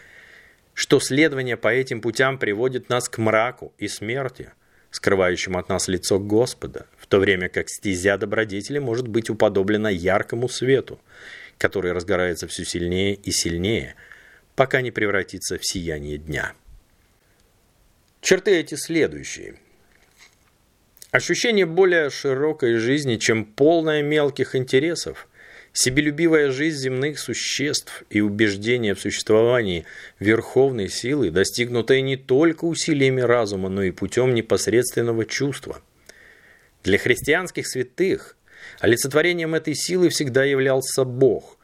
Что следование по этим путям приводит нас к мраку и смерти, скрывающим от нас лицо Господа, в то время как стезя добродетели может быть уподоблена яркому свету, который разгорается все сильнее и сильнее, пока не превратится в сияние дня. Черты эти следующие. Ощущение более широкой жизни, чем полная мелких интересов, себелюбивая жизнь земных существ и убеждение в существовании верховной силы, достигнутое не только усилиями разума, но и путем непосредственного чувства. Для христианских святых олицетворением этой силы всегда являлся Бог,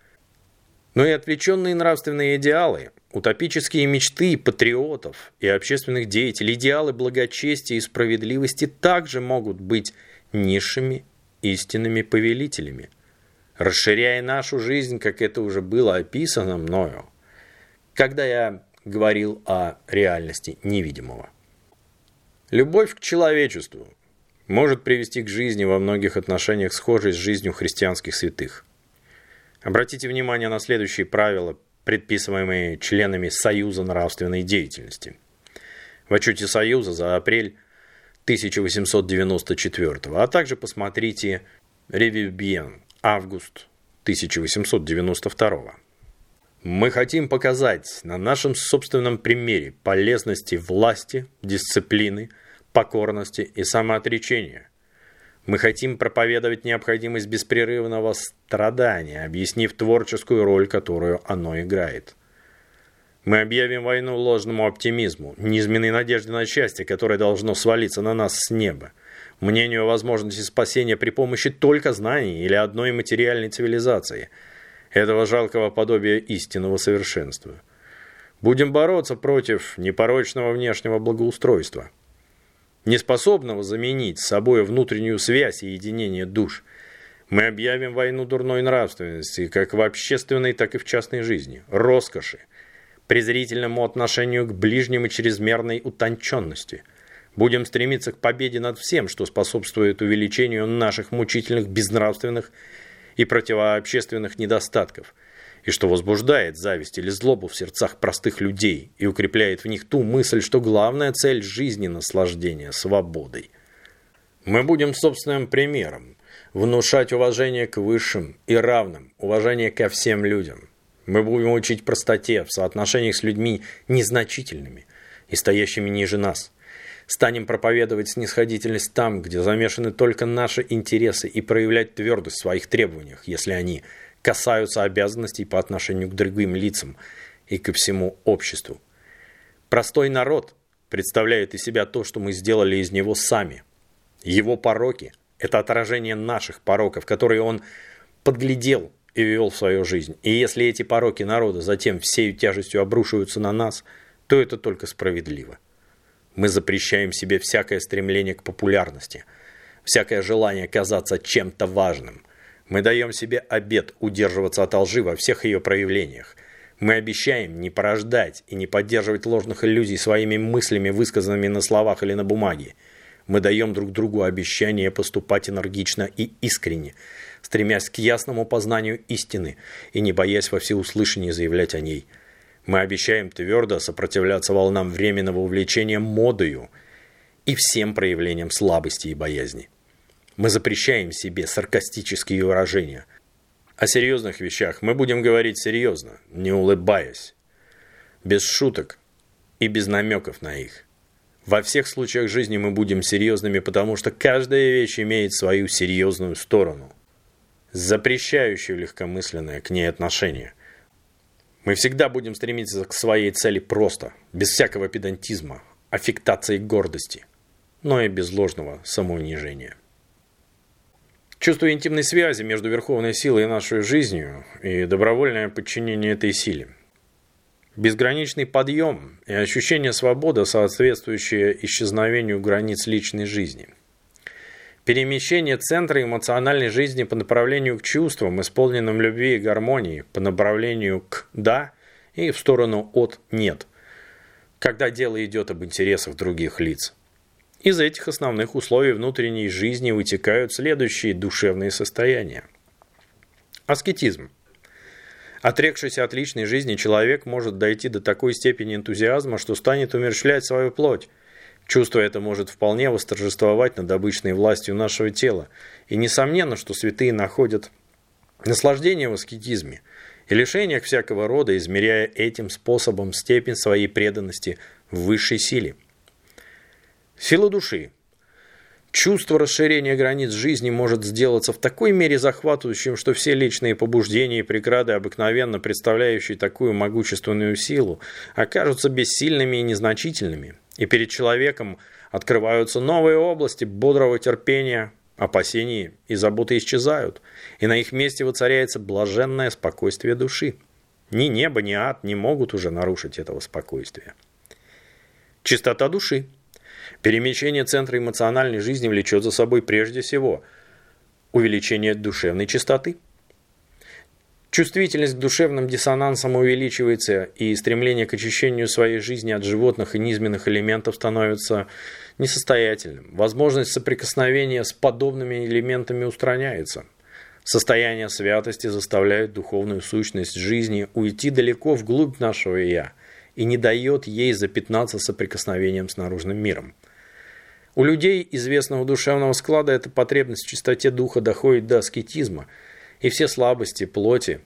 но и отвлеченные нравственные идеалы, Утопические мечты патриотов и общественных деятелей, идеалы благочестия и справедливости также могут быть низшими истинными повелителями. Расширяя нашу жизнь, как это уже было описано мною, когда я говорил о реальности невидимого. Любовь к человечеству может привести к жизни во многих отношениях схожей с жизнью христианских святых. Обратите внимание на следующие правила предписываемые членами Союза нравственной деятельности. В отчете Союза за апрель 1894, а также посмотрите Ревибиен, август 1892. Мы хотим показать на нашем собственном примере полезности власти, дисциплины, покорности и самоотречения, мы хотим проповедовать необходимость беспрерывного страдания, объяснив творческую роль, которую оно играет. Мы объявим войну ложному оптимизму, низменной надежде на счастье, которое должно свалиться на нас с неба, мнению о возможности спасения при помощи только знаний или одной материальной цивилизации, этого жалкого подобия истинного совершенства. Будем бороться против непорочного внешнего благоустройства – неспособного заменить собой внутреннюю связь и единение душ. Мы объявим войну дурной нравственности, как в общественной, так и в частной жизни, роскоши, презрительному отношению к ближним и чрезмерной утонченности. Будем стремиться к победе над всем, что способствует увеличению наших мучительных безнравственных и противообщественных недостатков – и что возбуждает зависть или злобу в сердцах простых людей и укрепляет в них ту мысль, что главная цель жизни – наслаждение свободой. Мы будем собственным примером внушать уважение к высшим и равным, уважение ко всем людям. Мы будем учить простоте в соотношениях с людьми незначительными и стоящими ниже нас. Станем проповедовать снисходительность там, где замешаны только наши интересы и проявлять твердость в своих требованиях, если они – касаются обязанностей по отношению к другим лицам и ко всему обществу. Простой народ представляет из себя то, что мы сделали из него сами. Его пороки – это отражение наших пороков, которые он подглядел и ввел в свою жизнь. И если эти пороки народа затем всей тяжестью обрушиваются на нас, то это только справедливо. Мы запрещаем себе всякое стремление к популярности, всякое желание казаться чем-то важным, мы даем себе обет удерживаться от лжи во всех ее проявлениях. Мы обещаем не порождать и не поддерживать ложных иллюзий своими мыслями, высказанными на словах или на бумаге. Мы даем друг другу обещание поступать энергично и искренне, стремясь к ясному познанию истины и не боясь во всеуслышание заявлять о ней. Мы обещаем твердо сопротивляться волнам временного увлечения модою и всем проявлениям слабости и боязни. Мы запрещаем себе саркастические выражения. О серьезных вещах мы будем говорить серьезно, не улыбаясь, без шуток и без намеков на их. Во всех случаях жизни мы будем серьезными, потому что каждая вещь имеет свою серьезную сторону, запрещающую легкомысленное к ней отношение. Мы всегда будем стремиться к своей цели просто, без всякого педантизма, аффектации гордости, но и без ложного самоунижения. Чувство интимной связи между верховной силой и нашей жизнью и добровольное подчинение этой силе. безграничный подъем и ощущение свободы, соответствующее исчезновению границ личной жизни. Перемещение центра эмоциональной жизни по направлению к чувствам, исполненным любви и гармонии, по направлению к «да» и в сторону от «нет», когда дело идет об интересах других лиц. Из этих основных условий внутренней жизни вытекают следующие душевные состояния. Аскетизм. Отрекшийся от личной жизни человек может дойти до такой степени энтузиазма, что станет умерщвлять свою плоть, Чувство это может вполне восторжествовать над обычной властью нашего тела. И несомненно, что святые находят наслаждение в аскетизме и лишениях всякого рода, измеряя этим способом степень своей преданности в высшей силе. Сила души. Чувство расширения границ жизни может сделаться в такой мере захватывающим, что все личные побуждения и преграды, обыкновенно представляющие такую могущественную силу, окажутся бессильными и незначительными – и перед человеком открываются новые области бодрого терпения, опасений и заботы исчезают, и на их месте воцаряется блаженное спокойствие души. Ни небо, ни ад не могут уже нарушить этого спокойствия. Чистота души. Перемещение центра эмоциональной жизни влечет за собой прежде всего увеличение душевной чистоты – Чувствительность к душевным диссонансам увеличивается, и стремление к очищению своей жизни от животных и низменных элементов становится несостоятельным. Возможность соприкосновения с подобными элементами устраняется. Состояние святости заставляет духовную сущность жизни уйти далеко вглубь нашего «я» и не дает ей запятнаться соприкосновением с наружным миром. У людей известного душевного склада эта потребность в чистоте духа доходит до аскетизма – и все слабости плоти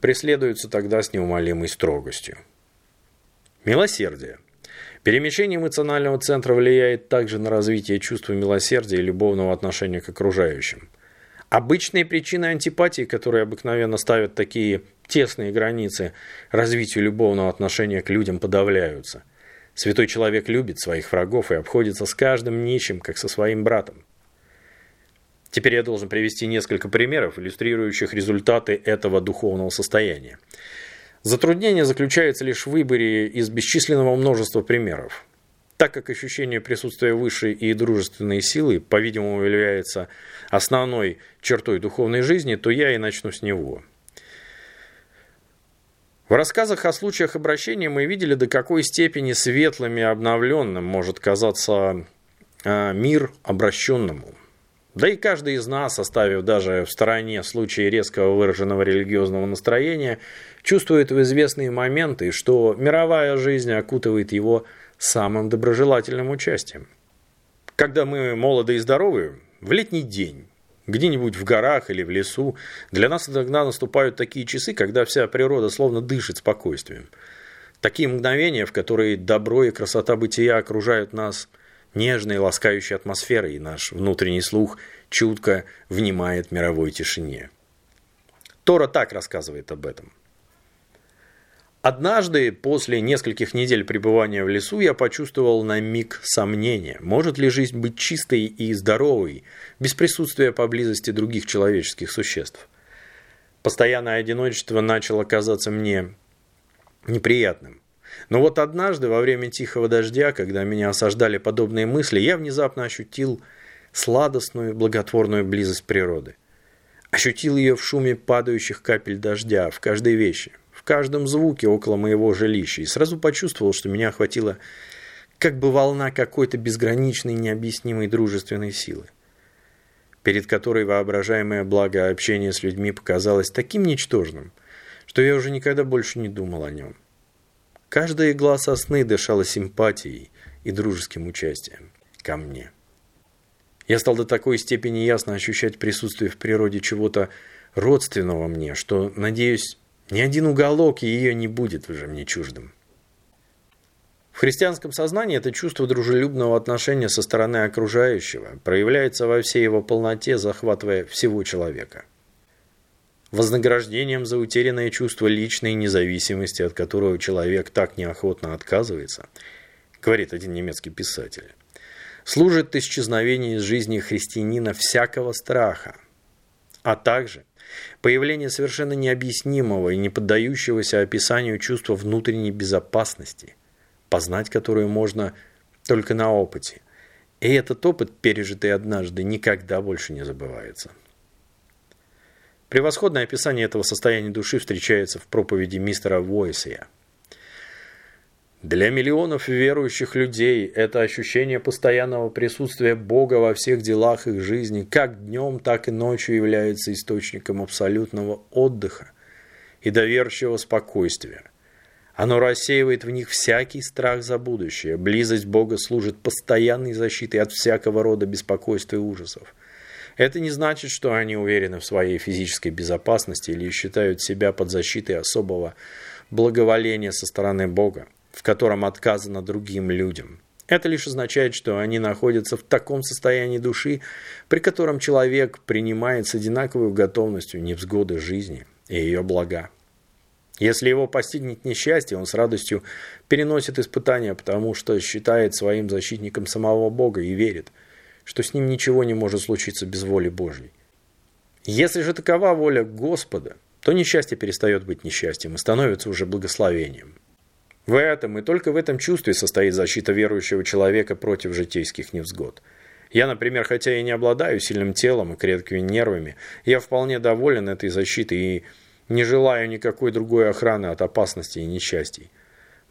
преследуются тогда с неумолимой строгостью. Милосердие. Перемещение эмоционального центра влияет также на развитие чувства милосердия и любовного отношения к окружающим. Обычные причины антипатии, которые обыкновенно ставят такие тесные границы развитию любовного отношения к людям, подавляются. Святой человек любит своих врагов и обходится с каждым нищим, как со своим братом. Теперь я должен привести несколько примеров, иллюстрирующих результаты этого духовного состояния. Затруднение заключается лишь в выборе из бесчисленного множества примеров. Так как ощущение присутствия высшей и дружественной силы, по-видимому, является основной чертой духовной жизни, то я и начну с него. В рассказах о случаях обращения мы видели, до какой степени светлым и обновленным может казаться а, мир обращенному. Да и каждый из нас, оставив даже в стороне случаи резкого выраженного религиозного настроения, чувствует в известные моменты, что мировая жизнь окутывает его самым доброжелательным участием. Когда мы молоды и здоровы, в летний день, где-нибудь в горах или в лесу, для нас иногда наступают такие часы, когда вся природа словно дышит спокойствием. Такие мгновения, в которые добро и красота бытия окружают нас – нежной, ласкающей атмосферой, и наш внутренний слух чутко внимает мировой тишине. Тора так рассказывает об этом. Однажды, после нескольких недель пребывания в лесу, я почувствовал на миг сомнение, может ли жизнь быть чистой и здоровой, без присутствия поблизости других человеческих существ. Постоянное одиночество начало казаться мне неприятным. Но вот однажды, во время тихого дождя, когда меня осаждали подобные мысли, я внезапно ощутил сладостную, благотворную близость природы. Ощутил ее в шуме падающих капель дождя, в каждой вещи, каждом звуке около моего жилища, и сразу почувствовал, что меня охватила как бы волна какой-то безграничной, необъяснимой дружественной силы, перед которой воображаемое благо общения с людьми показалось таким ничтожным, что я уже никогда больше не думал о нем. Каждая игла сосны дышала симпатией и дружеским участием ко мне. Я стал до такой степени ясно ощущать присутствие в природе чего-то родственного мне, что, надеюсь, ни один уголок ее не будет уже мне чуждым. В христианском сознании это чувство дружелюбного отношения со стороны окружающего проявляется во всей его полноте, захватывая всего человека – Вознаграждением за утерянное чувство личной независимости, от которого человек так неохотно отказывается, говорит один немецкий писатель, служит исчезновение из жизни христианина всякого страха, а также Появление совершенно необъяснимого и не поддающегося описанию чувства внутренней безопасности, познать которую можно только на опыте. И этот опыт, пережитый однажды, никогда больше не забывается. Превосходное описание этого состояния души встречается в проповеди мистера Войсея. Для миллионов верующих людей это ощущение постоянного присутствия Бога во всех делах их жизни, как днем, так и ночью является источником абсолютного отдыха и доверчивого спокойствия. Оно рассеивает в них всякий страх за будущее. Близость Бога служит постоянной защитой от всякого рода беспокойства и ужасов. Это не значит, что они уверены в своей физической безопасности или считают себя под защитой особого благоволения со стороны Бога, в котором отказано другим людям. Это лишь означает, что они находятся в таком состоянии души, при котором человек принимает с одинаковой готовностью невзгоды жизни и ее блага. Если его постигнет несчастье, он с радостью переносит испытания, потому что считает своим защитником самого Бога и верит – что с ним ничего не может случиться без воли Божьей. Если же такова воля Господа, то несчастье перестает быть несчастьем и становится уже благословением. В этом и только в этом чувстве состоит защита верующего человека против житейских невзгод. Я, например, хотя и не обладаю сильным телом и крепкими нервами, я вполне доволен этой защитой и не желаю никакой другой охраны от опасностей и несчастий.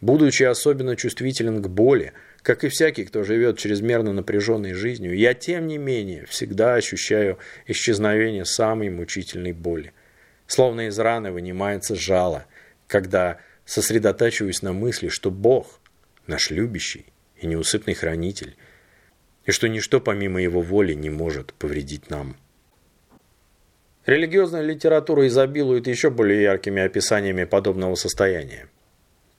Будучи особенно чувствителен к боли, как и всякий, кто живет чрезмерно напряженной жизнью, я, тем не менее, всегда ощущаю исчезновение самой мучительной боли. Словно из раны вынимается жало, когда сосредотачиваюсь на мысли, что Бог – наш любящий и неусыпный хранитель, и что ничто помимо Его воли не может повредить нам. Религиозная литература изобилует еще более яркими описаниями подобного состояния.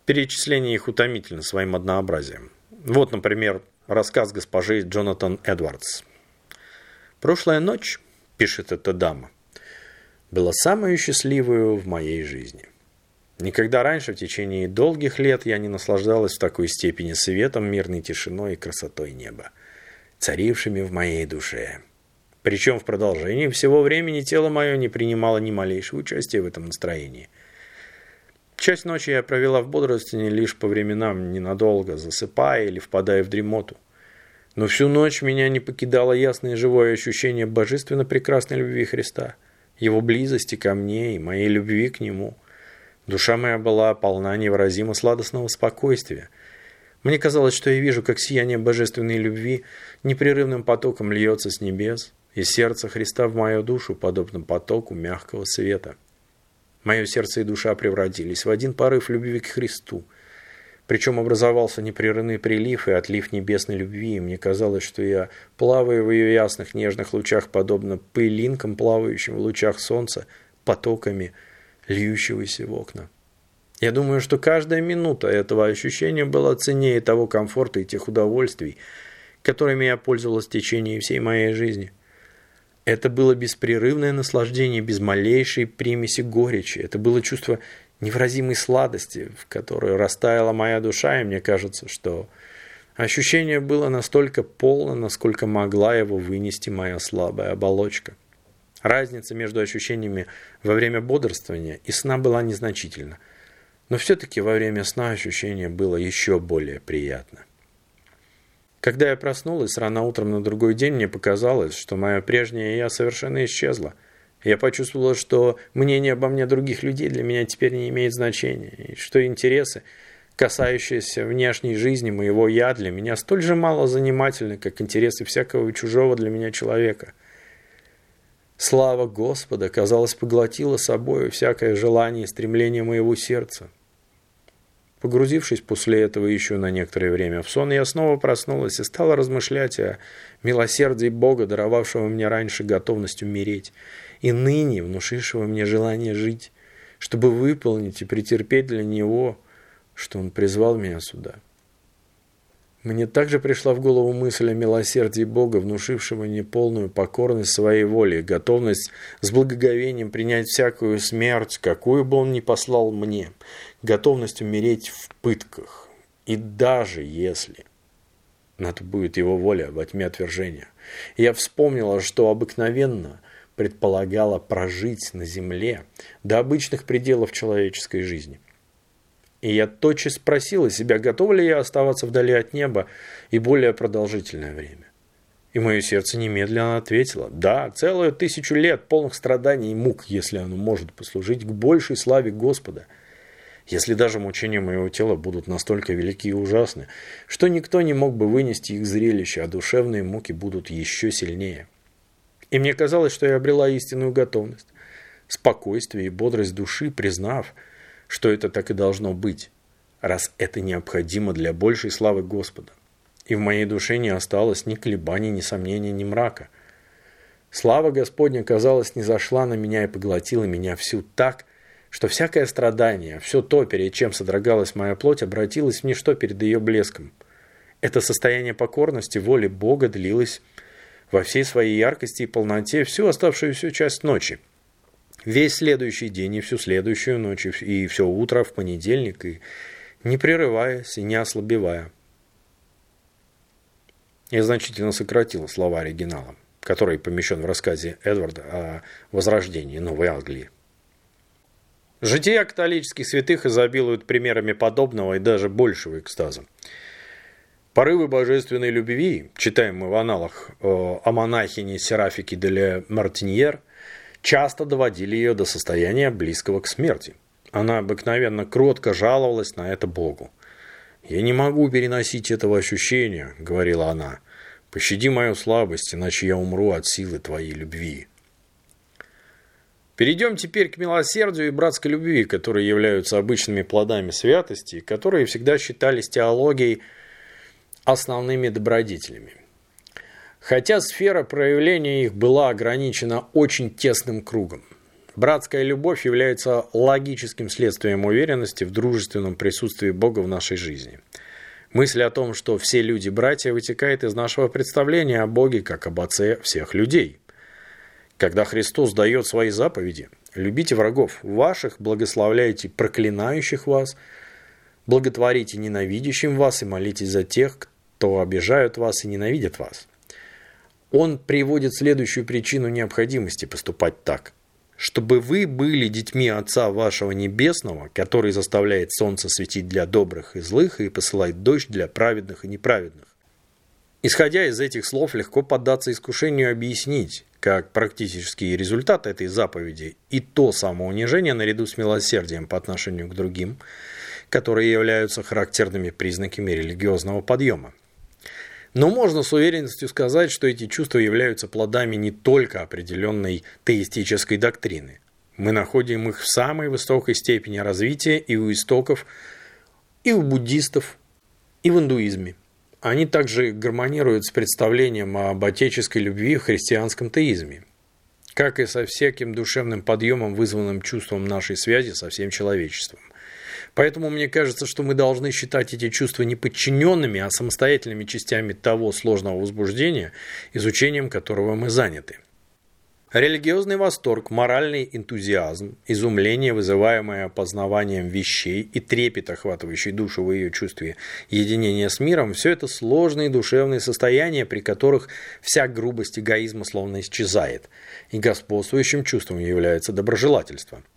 Перечисление их утомительно своим однообразием. Вот, например, рассказ госпожи Джонатан Эдвардс. «Прошлая ночь, — пишет эта дама, — была самой счастливой в моей жизни. Никогда раньше в течение долгих лет я не наслаждалась в такой степени светом, мирной тишиной и красотой неба, царившими в моей душе. Причем в продолжении всего времени тело мое не принимало ни малейшего участия в этом настроении — Часть ночи я провела в бодрствовании лишь по временам, ненадолго, засыпая или впадая в дремоту. Но всю ночь меня не покидало ясное живое ощущение божественно прекрасной любви Христа, Его близости ко мне и моей любви к Нему. Душа моя была полна невыразимо сладостного спокойствия. Мне казалось, что я вижу, как сияние божественной любви непрерывным потоком льется с небес, и сердце Христа в мою душу, подобно потоку мягкого света. Мое сердце и душа превратились в один порыв любви к Христу. Причем образовался непрерывный прилив и отлив небесной любви, и мне казалось, что я плаваю в ее ясных нежных лучах, подобно пылинкам, плавающим в лучах солнца, потоками, льющегося в окна. Я думаю, что каждая минута этого ощущения была ценнее того комфорта и тех удовольствий, которыми я пользовалась в течение всей моей жизни. Это было беспрерывное наслаждение без малейшей примеси горечи. Это было чувство невыразимой сладости, в которую растаяла моя душа, и мне кажется, что ощущение было настолько полно, насколько могла его вынести моя слабая оболочка. Разница между ощущениями во время бодрствования и сна была незначительна, но все-таки во время сна ощущение было еще более приятно. Когда я проснулась рано утром на другой день, мне показалось, что мое прежнее «я» совершенно исчезло. Я почувствовала, что мнение обо мне других людей для меня теперь не имеет значения, и что интересы, касающиеся внешней жизни моего «я», для меня столь же мало занимательны, как интересы всякого чужого для меня человека. Слава Господа, казалось, поглотила собой всякое желание и стремление моего сердца. Погрузившись после этого еще на некоторое время в сон, я снова проснулась и стала размышлять о милосердии Бога, даровавшего мне раньше готовность умереть, и ныне внушившего мне желание жить, чтобы выполнить и претерпеть для Него, что Он призвал меня сюда. Мне также пришла в голову мысль о милосердии Бога, внушившего мне полную покорность своей воле, готовность с благоговением принять всякую смерть, какую бы Он ни послал мне, готовность умереть в пытках. И даже если на то будет Его воля во тьме отвержения. Я вспомнила, что обыкновенно предполагало прожить на земле до обычных пределов человеческой жизни. И я тотчас спросила себя, готова ли я оставаться вдали от неба и более продолжительное время. И мое сердце немедленно ответило, да, целую тысячу лет полных страданий и мук, если оно может послужить к большей славе Господа. Если даже мучения моего тела будут настолько велики и ужасны, что никто не мог бы вынести их зрелище, а душевные муки будут еще сильнее. И мне казалось, что я обрела истинную готовность, спокойствие и бодрость души, признав, что это так и должно быть, раз это необходимо для большей славы Господа и в моей душе не осталось ни колебаний, ни сомнений, ни мрака. Слава Господня, казалось, не зашла на меня и поглотила меня всю так, что всякое страдание, все то, перед чем содрогалась моя плоть, обратилось в ничто перед ее блеском. Это состояние покорности воли Бога длилось во всей своей яркости и полноте всю оставшуюся часть ночи. Весь следующий день и всю следующую ночь, и все утро в понедельник, и не прерываясь и не ослабевая. Я значительно сократил слова оригинала, который помещен в рассказе Эдварда о возрождении Новой Англии. Жития католических святых изобилуют примерами подобного и даже большего экстаза. Порывы божественной любви, читаем мы в аналах э, о монахине Серафике де Мартиньер, часто доводили ее до состояния близкого к смерти. Она обыкновенно кротко жаловалась на это Богу. «Я не могу переносить этого ощущения», — говорила она. «Пощади мою слабость, иначе я умру от силы твоей любви». Перейдем теперь к милосердию и братской любви, которые являются обычными плодами святости, которые всегда считались теологией основными добродетелями. Хотя сфера проявления их была ограничена очень тесным кругом. Братская любовь является логическим следствием уверенности в дружественном присутствии Бога в нашей жизни. Мысль о том, что все люди братья, вытекает из нашего представления о Боге как об Отце всех людей. Когда Христос дает свои заповеди, любите врагов ваших, благословляйте проклинающих вас, благотворите ненавидящим вас и молитесь за тех, кто обижают вас и ненавидят вас. Он приводит следующую причину необходимости поступать так – чтобы вы были детьми Отца вашего Небесного, который заставляет солнце светить для добрых и злых и посылает дождь для праведных и неправедных. Исходя из этих слов, легко поддаться искушению объяснить, как практический результат этой заповеди и то самоунижение наряду с милосердием по отношению к другим, которые являются характерными признаками религиозного подъема. Но можно с уверенностью сказать, что эти чувства являются плодами не только определенной теистической доктрины. Мы находим их в самой высокой степени развития и у истоков, и у буддистов, и в индуизме. Они также гармонируют с представлением об отеческой любви в христианском теизме, как и со всяким душевным подъемом, вызванным чувством нашей связи со всем человечеством. Поэтому мне кажется, что мы должны считать эти чувства не подчиненными, а самостоятельными частями того сложного возбуждения, изучением которого мы заняты. Религиозный восторг, моральный энтузиазм, изумление, вызываемое опознаванием вещей и трепет, охватывающий душу в ее чувстве единения с миром – все это сложные душевные состояния, при которых вся грубость эгоизма словно исчезает, и господствующим чувством является доброжелательство –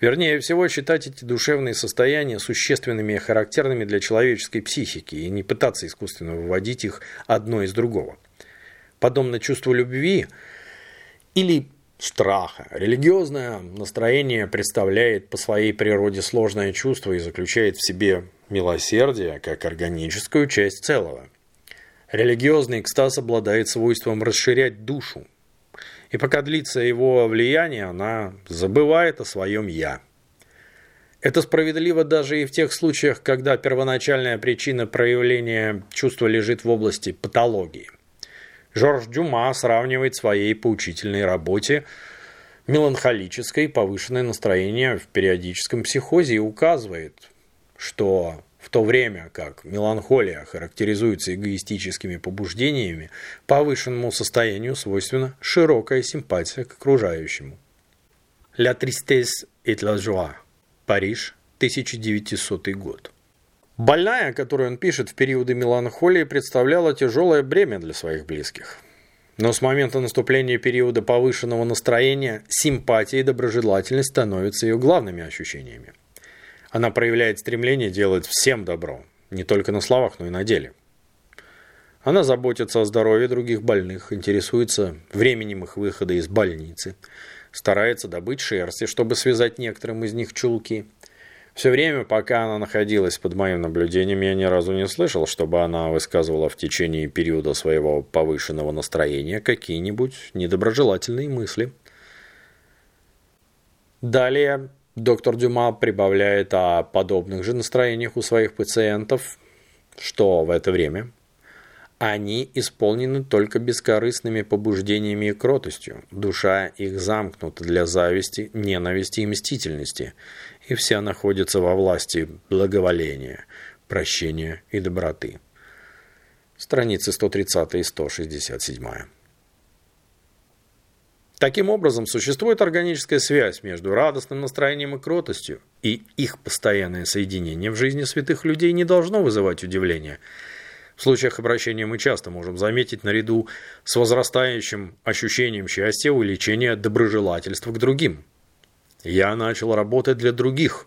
Вернее всего, считать эти душевные состояния существенными и характерными для человеческой психики и не пытаться искусственно выводить их одно из другого. Подобно чувству любви или страха, религиозное настроение представляет по своей природе сложное чувство и заключает в себе милосердие как органическую часть целого. Религиозный экстаз обладает свойством расширять душу, и пока длится его влияние, она забывает о своем «я». Это справедливо даже и в тех случаях, когда первоначальная причина проявления чувства лежит в области патологии. Жорж Дюма сравнивает в своей поучительной работе меланхолическое и повышенное настроение в периодическом психозе и указывает, что в то время как меланхолия характеризуется эгоистическими побуждениями, повышенному состоянию свойственна широкая симпатия к окружающему. «La tristesse et la joie» Париж, 1900 год. Больная, которую он пишет в периоды меланхолии, представляла тяжелое бремя для своих близких. Но с момента наступления периода повышенного настроения симпатия и доброжелательность становятся ее главными ощущениями. Она проявляет стремление делать всем добро, не только на словах, но и на деле. Она заботится о здоровье других больных, интересуется временем их выхода из больницы, старается добыть шерсти, чтобы связать некоторым из них чулки. Все время, пока она находилась под моим наблюдением, я ни разу не слышал, чтобы она высказывала в течение периода своего повышенного настроения какие-нибудь недоброжелательные мысли. Далее доктор Дюма прибавляет о подобных же настроениях у своих пациентов, что в это время они исполнены только бескорыстными побуждениями и кротостью. Душа их замкнута для зависти, ненависти и мстительности, и вся находится во власти благоволения, прощения и доброты. Страницы 130 и 167. Таким образом, существует органическая связь между радостным настроением и кротостью, и их постоянное соединение в жизни святых людей не должно вызывать удивления – в случаях обращения мы часто можем заметить наряду с возрастающим ощущением счастья увеличение доброжелательства к другим. Я начал работать для других.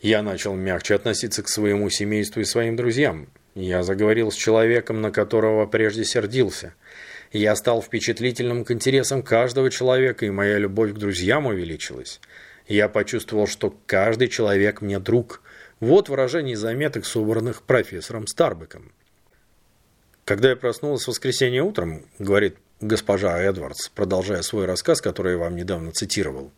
Я начал мягче относиться к своему семейству и своим друзьям. Я заговорил с человеком, на которого прежде сердился. Я стал впечатлительным к интересам каждого человека, и моя любовь к друзьям увеличилась. Я почувствовал, что каждый человек мне друг – вот выражение заметок, собранных профессором Старбеком. Когда я проснулась в воскресенье утром, говорит госпожа Эдвардс, продолжая свой рассказ, который я вам недавно цитировал,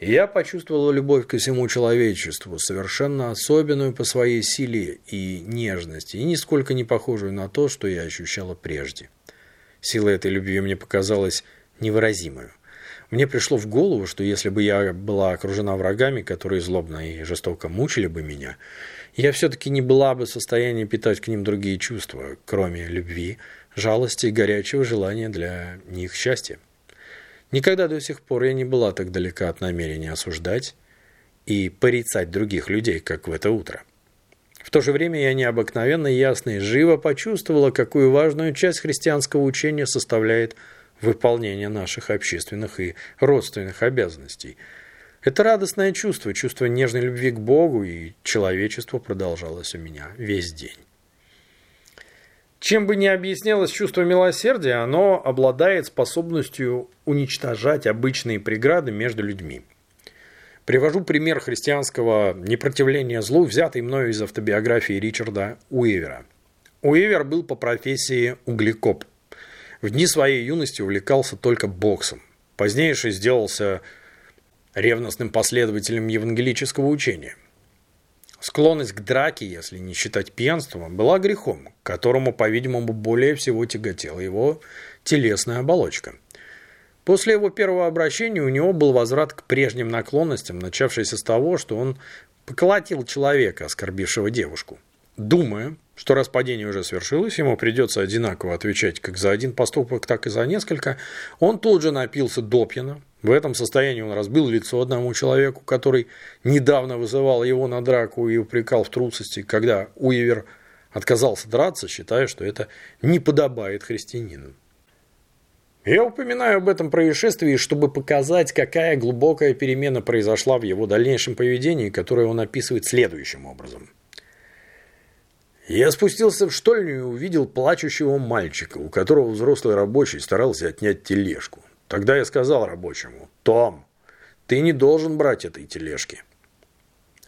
я почувствовала любовь ко всему человечеству, совершенно особенную по своей силе и нежности, и нисколько не похожую на то, что я ощущала прежде. Сила этой любви мне показалась невыразимой. Мне пришло в голову, что если бы я была окружена врагами, которые злобно и жестоко мучили бы меня, я все-таки не была бы в состоянии питать к ним другие чувства, кроме любви, жалости и горячего желания для них счастья. Никогда до сих пор я не была так далека от намерения осуждать и порицать других людей, как в это утро. В то же время я необыкновенно ясно и живо почувствовала, какую важную часть христианского учения составляет выполнения наших общественных и родственных обязанностей. Это радостное чувство, чувство нежной любви к Богу и человечеству продолжалось у меня весь день. Чем бы ни объяснялось чувство милосердия, оно обладает способностью уничтожать обычные преграды между людьми. Привожу пример христианского непротивления злу, взятый мною из автобиографии Ричарда Уивера. Уивер был по профессии углекоп. В дни своей юности увлекался только боксом. Позднее же сделался ревностным последователем евангелического учения. Склонность к драке, если не считать пьянством, была грехом, которому, по-видимому, более всего тяготела его телесная оболочка. После его первого обращения у него был возврат к прежним наклонностям, начавшийся с того, что он поколотил человека, оскорбившего девушку. Думая, что раз падение уже свершилось, ему придется одинаково отвечать как за один поступок, так и за несколько, он тут же напился допьяно. В этом состоянии он разбил лицо одному человеку, который недавно вызывал его на драку и упрекал в трусости, когда Уивер отказался драться, считая, что это не подобает христианину. Я упоминаю об этом происшествии, чтобы показать, какая глубокая перемена произошла в его дальнейшем поведении, которое он описывает следующим образом – я спустился в штольню и увидел плачущего мальчика, у которого взрослый рабочий старался отнять тележку. Тогда я сказал рабочему, «Том, ты не должен брать этой тележки».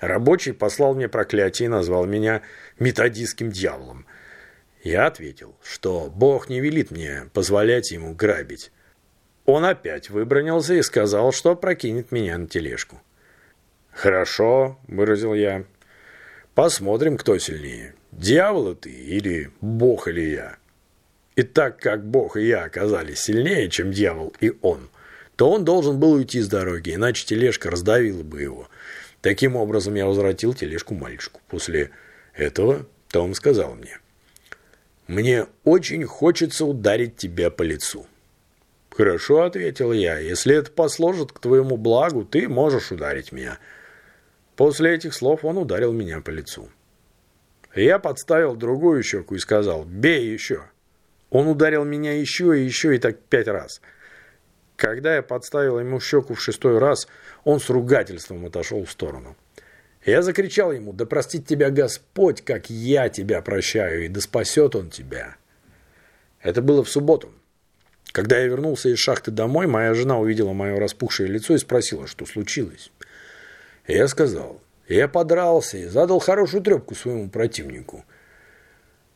Рабочий послал мне проклятие и назвал меня методистским дьяволом. Я ответил, что Бог не велит мне позволять ему грабить. Он опять выбронился и сказал, что прокинет меня на тележку. «Хорошо», — выразил я. «Посмотрим, кто сильнее. Дьявол ты или Бог или я? И так как Бог и я оказались сильнее, чем дьявол и он, то он должен был уйти с дороги, иначе тележка раздавила бы его. Таким образом я возвратил тележку мальчику. После этого Том сказал мне, «Мне очень хочется ударить тебя по лицу». «Хорошо», — ответил я, — «если это послужит к твоему благу, ты можешь ударить меня». После этих слов он ударил меня по лицу. Я подставил другую щеку и сказал «бей еще». Он ударил меня еще и еще и так пять раз. Когда я подставил ему щеку в шестой раз, он с ругательством отошел в сторону. Я закричал ему, да простит тебя Господь, как я тебя прощаю, и да спасет он тебя. Это было в субботу. Когда я вернулся из шахты домой, моя жена увидела мое распухшее лицо и спросила, что случилось. Я сказал, я подрался и задал хорошую трепку своему противнику.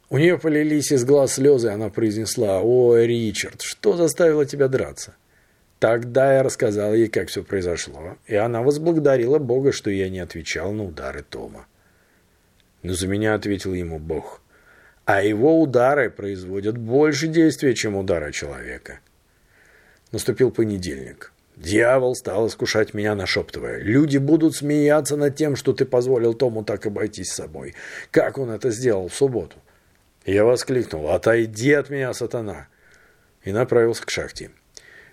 У нее полились из глаз слезы, и она произнесла, «Ой, Ричард, что заставило тебя драться?» Тогда я рассказал ей, как все произошло, и она возблагодарила Бога, что я не отвечал на удары Тома. Но за меня ответил ему Бог. А его удары производят больше действия, чем удары человека. Наступил понедельник. Дьявол стал искушать меня, нашептывая. Люди будут смеяться над тем, что ты позволил Тому так обойтись с собой. Как он это сделал в субботу? Я воскликнул. Отойди от меня, сатана. И направился к шахте.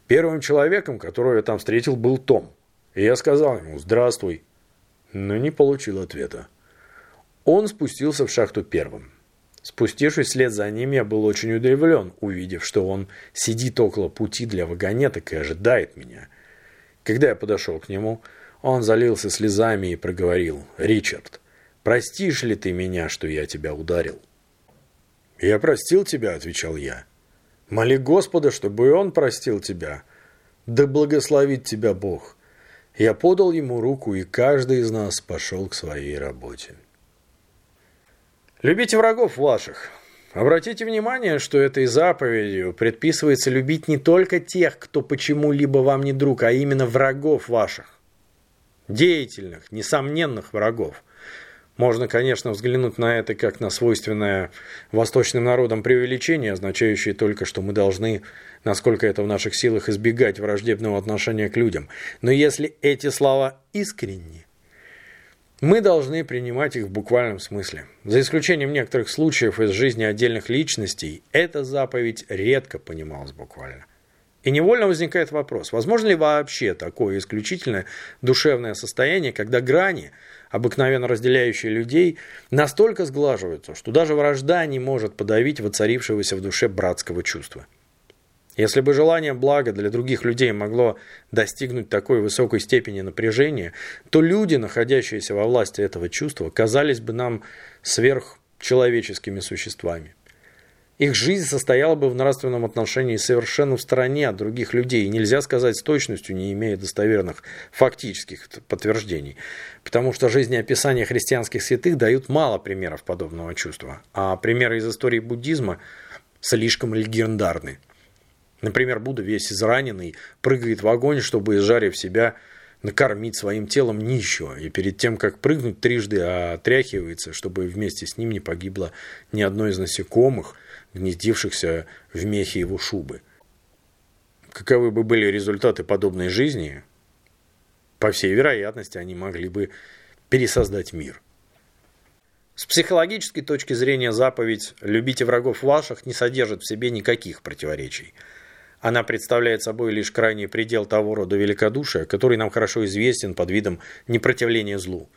Первым человеком, которого я там встретил, был Том. И я сказал ему «Здравствуй», но не получил ответа. Он спустился в шахту первым. Спустившись вслед за ним, я был очень удивлен, увидев, что он сидит около пути для вагонеток и ожидает меня. Когда я подошел к нему, он залился слезами и проговорил «Ричард, простишь ли ты меня, что я тебя ударил?» «Я простил тебя», — отвечал я. Моли Господа, чтобы и он простил тебя. Да благословит тебя Бог. Я подал ему руку, и каждый из нас пошел к своей работе. Любите врагов ваших. Обратите внимание, что этой заповедью предписывается любить не только тех, кто почему-либо вам не друг, а именно врагов ваших. Деятельных, несомненных врагов – можно, конечно, взглянуть на это как на свойственное восточным народам преувеличение, означающее только, что мы должны, насколько это в наших силах, избегать враждебного отношения к людям. Но если эти слова искренни, мы должны принимать их в буквальном смысле. За исключением некоторых случаев из жизни отдельных личностей, эта заповедь редко понималась буквально. И невольно возникает вопрос, возможно ли вообще такое исключительное душевное состояние, когда грани – обыкновенно разделяющие людей, настолько сглаживаются, что даже вражда не может подавить воцарившегося в душе братского чувства. Если бы желание блага для других людей могло достигнуть такой высокой степени напряжения, то люди, находящиеся во власти этого чувства, казались бы нам сверхчеловеческими существами. Их жизнь состояла бы в нравственном отношении совершенно в стороне от других людей, и нельзя сказать с точностью, не имея достоверных фактических подтверждений, потому что жизнеописания христианских святых дают мало примеров подобного чувства, а примеры из истории буддизма слишком легендарны. Например, Будда весь израненный прыгает в огонь, чтобы, изжарив себя, накормить своим телом нищего, и перед тем, как прыгнуть трижды, отряхивается, чтобы вместе с ним не погибло ни одно из насекомых – гнездившихся в мехе его шубы. Каковы бы были результаты подобной жизни, по всей вероятности, они могли бы пересоздать мир. С психологической точки зрения заповедь «любите врагов ваших» не содержит в себе никаких противоречий. Она представляет собой лишь крайний предел того рода великодушия, который нам хорошо известен под видом непротивления злу.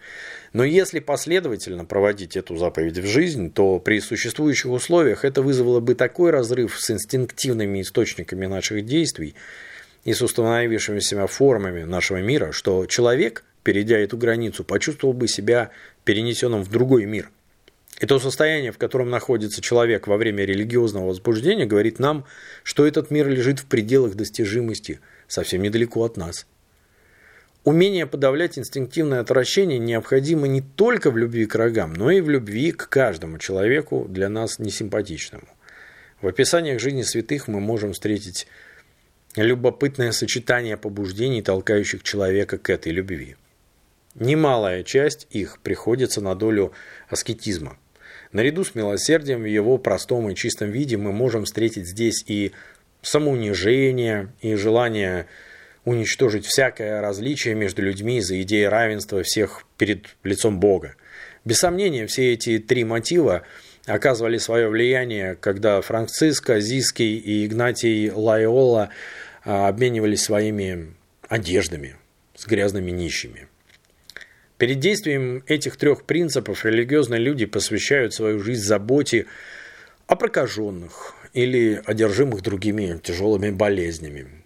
Но если последовательно проводить эту заповедь в жизнь, то при существующих условиях это вызвало бы такой разрыв с инстинктивными источниками наших действий и с установившимися формами нашего мира, что человек, перейдя эту границу, почувствовал бы себя перенесенным в другой мир. И то состояние, в котором находится человек во время религиозного возбуждения, говорит нам, что этот мир лежит в пределах достижимости, совсем недалеко от нас. Умение подавлять инстинктивное отвращение необходимо не только в любви к врагам, но и в любви к каждому человеку, для нас несимпатичному. В описаниях жизни святых мы можем встретить любопытное сочетание побуждений, толкающих человека к этой любви. Немалая часть их приходится на долю аскетизма. Наряду с милосердием в его простом и чистом виде мы можем встретить здесь и самоунижение, и желание уничтожить всякое различие между людьми за идеей равенства всех перед лицом Бога. Без сомнения, все эти три мотива оказывали свое влияние, когда Франциск, Азиский и Игнатий Лайола а, обменивались своими одеждами с грязными нищими. Перед действием этих трех принципов религиозные люди посвящают свою жизнь заботе о прокаженных или одержимых другими тяжелыми болезнями.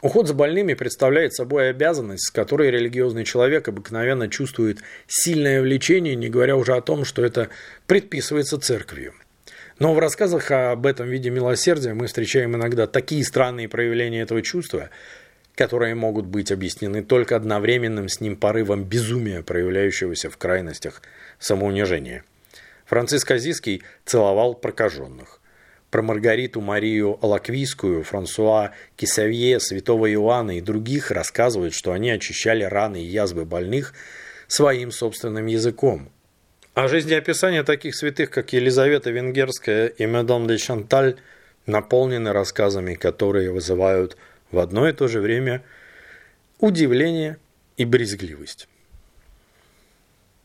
Уход за больными представляет собой обязанность, с которой религиозный человек обыкновенно чувствует сильное влечение, не говоря уже о том, что это предписывается церковью. Но в рассказах об этом виде милосердия мы встречаем иногда такие странные проявления этого чувства, которые могут быть объяснены только одновременным с ним порывом безумия, проявляющегося в крайностях самоунижения. Франциск Азиский целовал прокаженных. Про Маргариту Марию Лаквийскую, Франсуа Кисавье, святого Иоанна и других рассказывают, что они очищали раны и язвы больных своим собственным языком. А жизнеописания таких святых, как Елизавета Венгерская и Медон де Шанталь, наполнены рассказами, которые вызывают в одно и то же время удивление и брезгливость.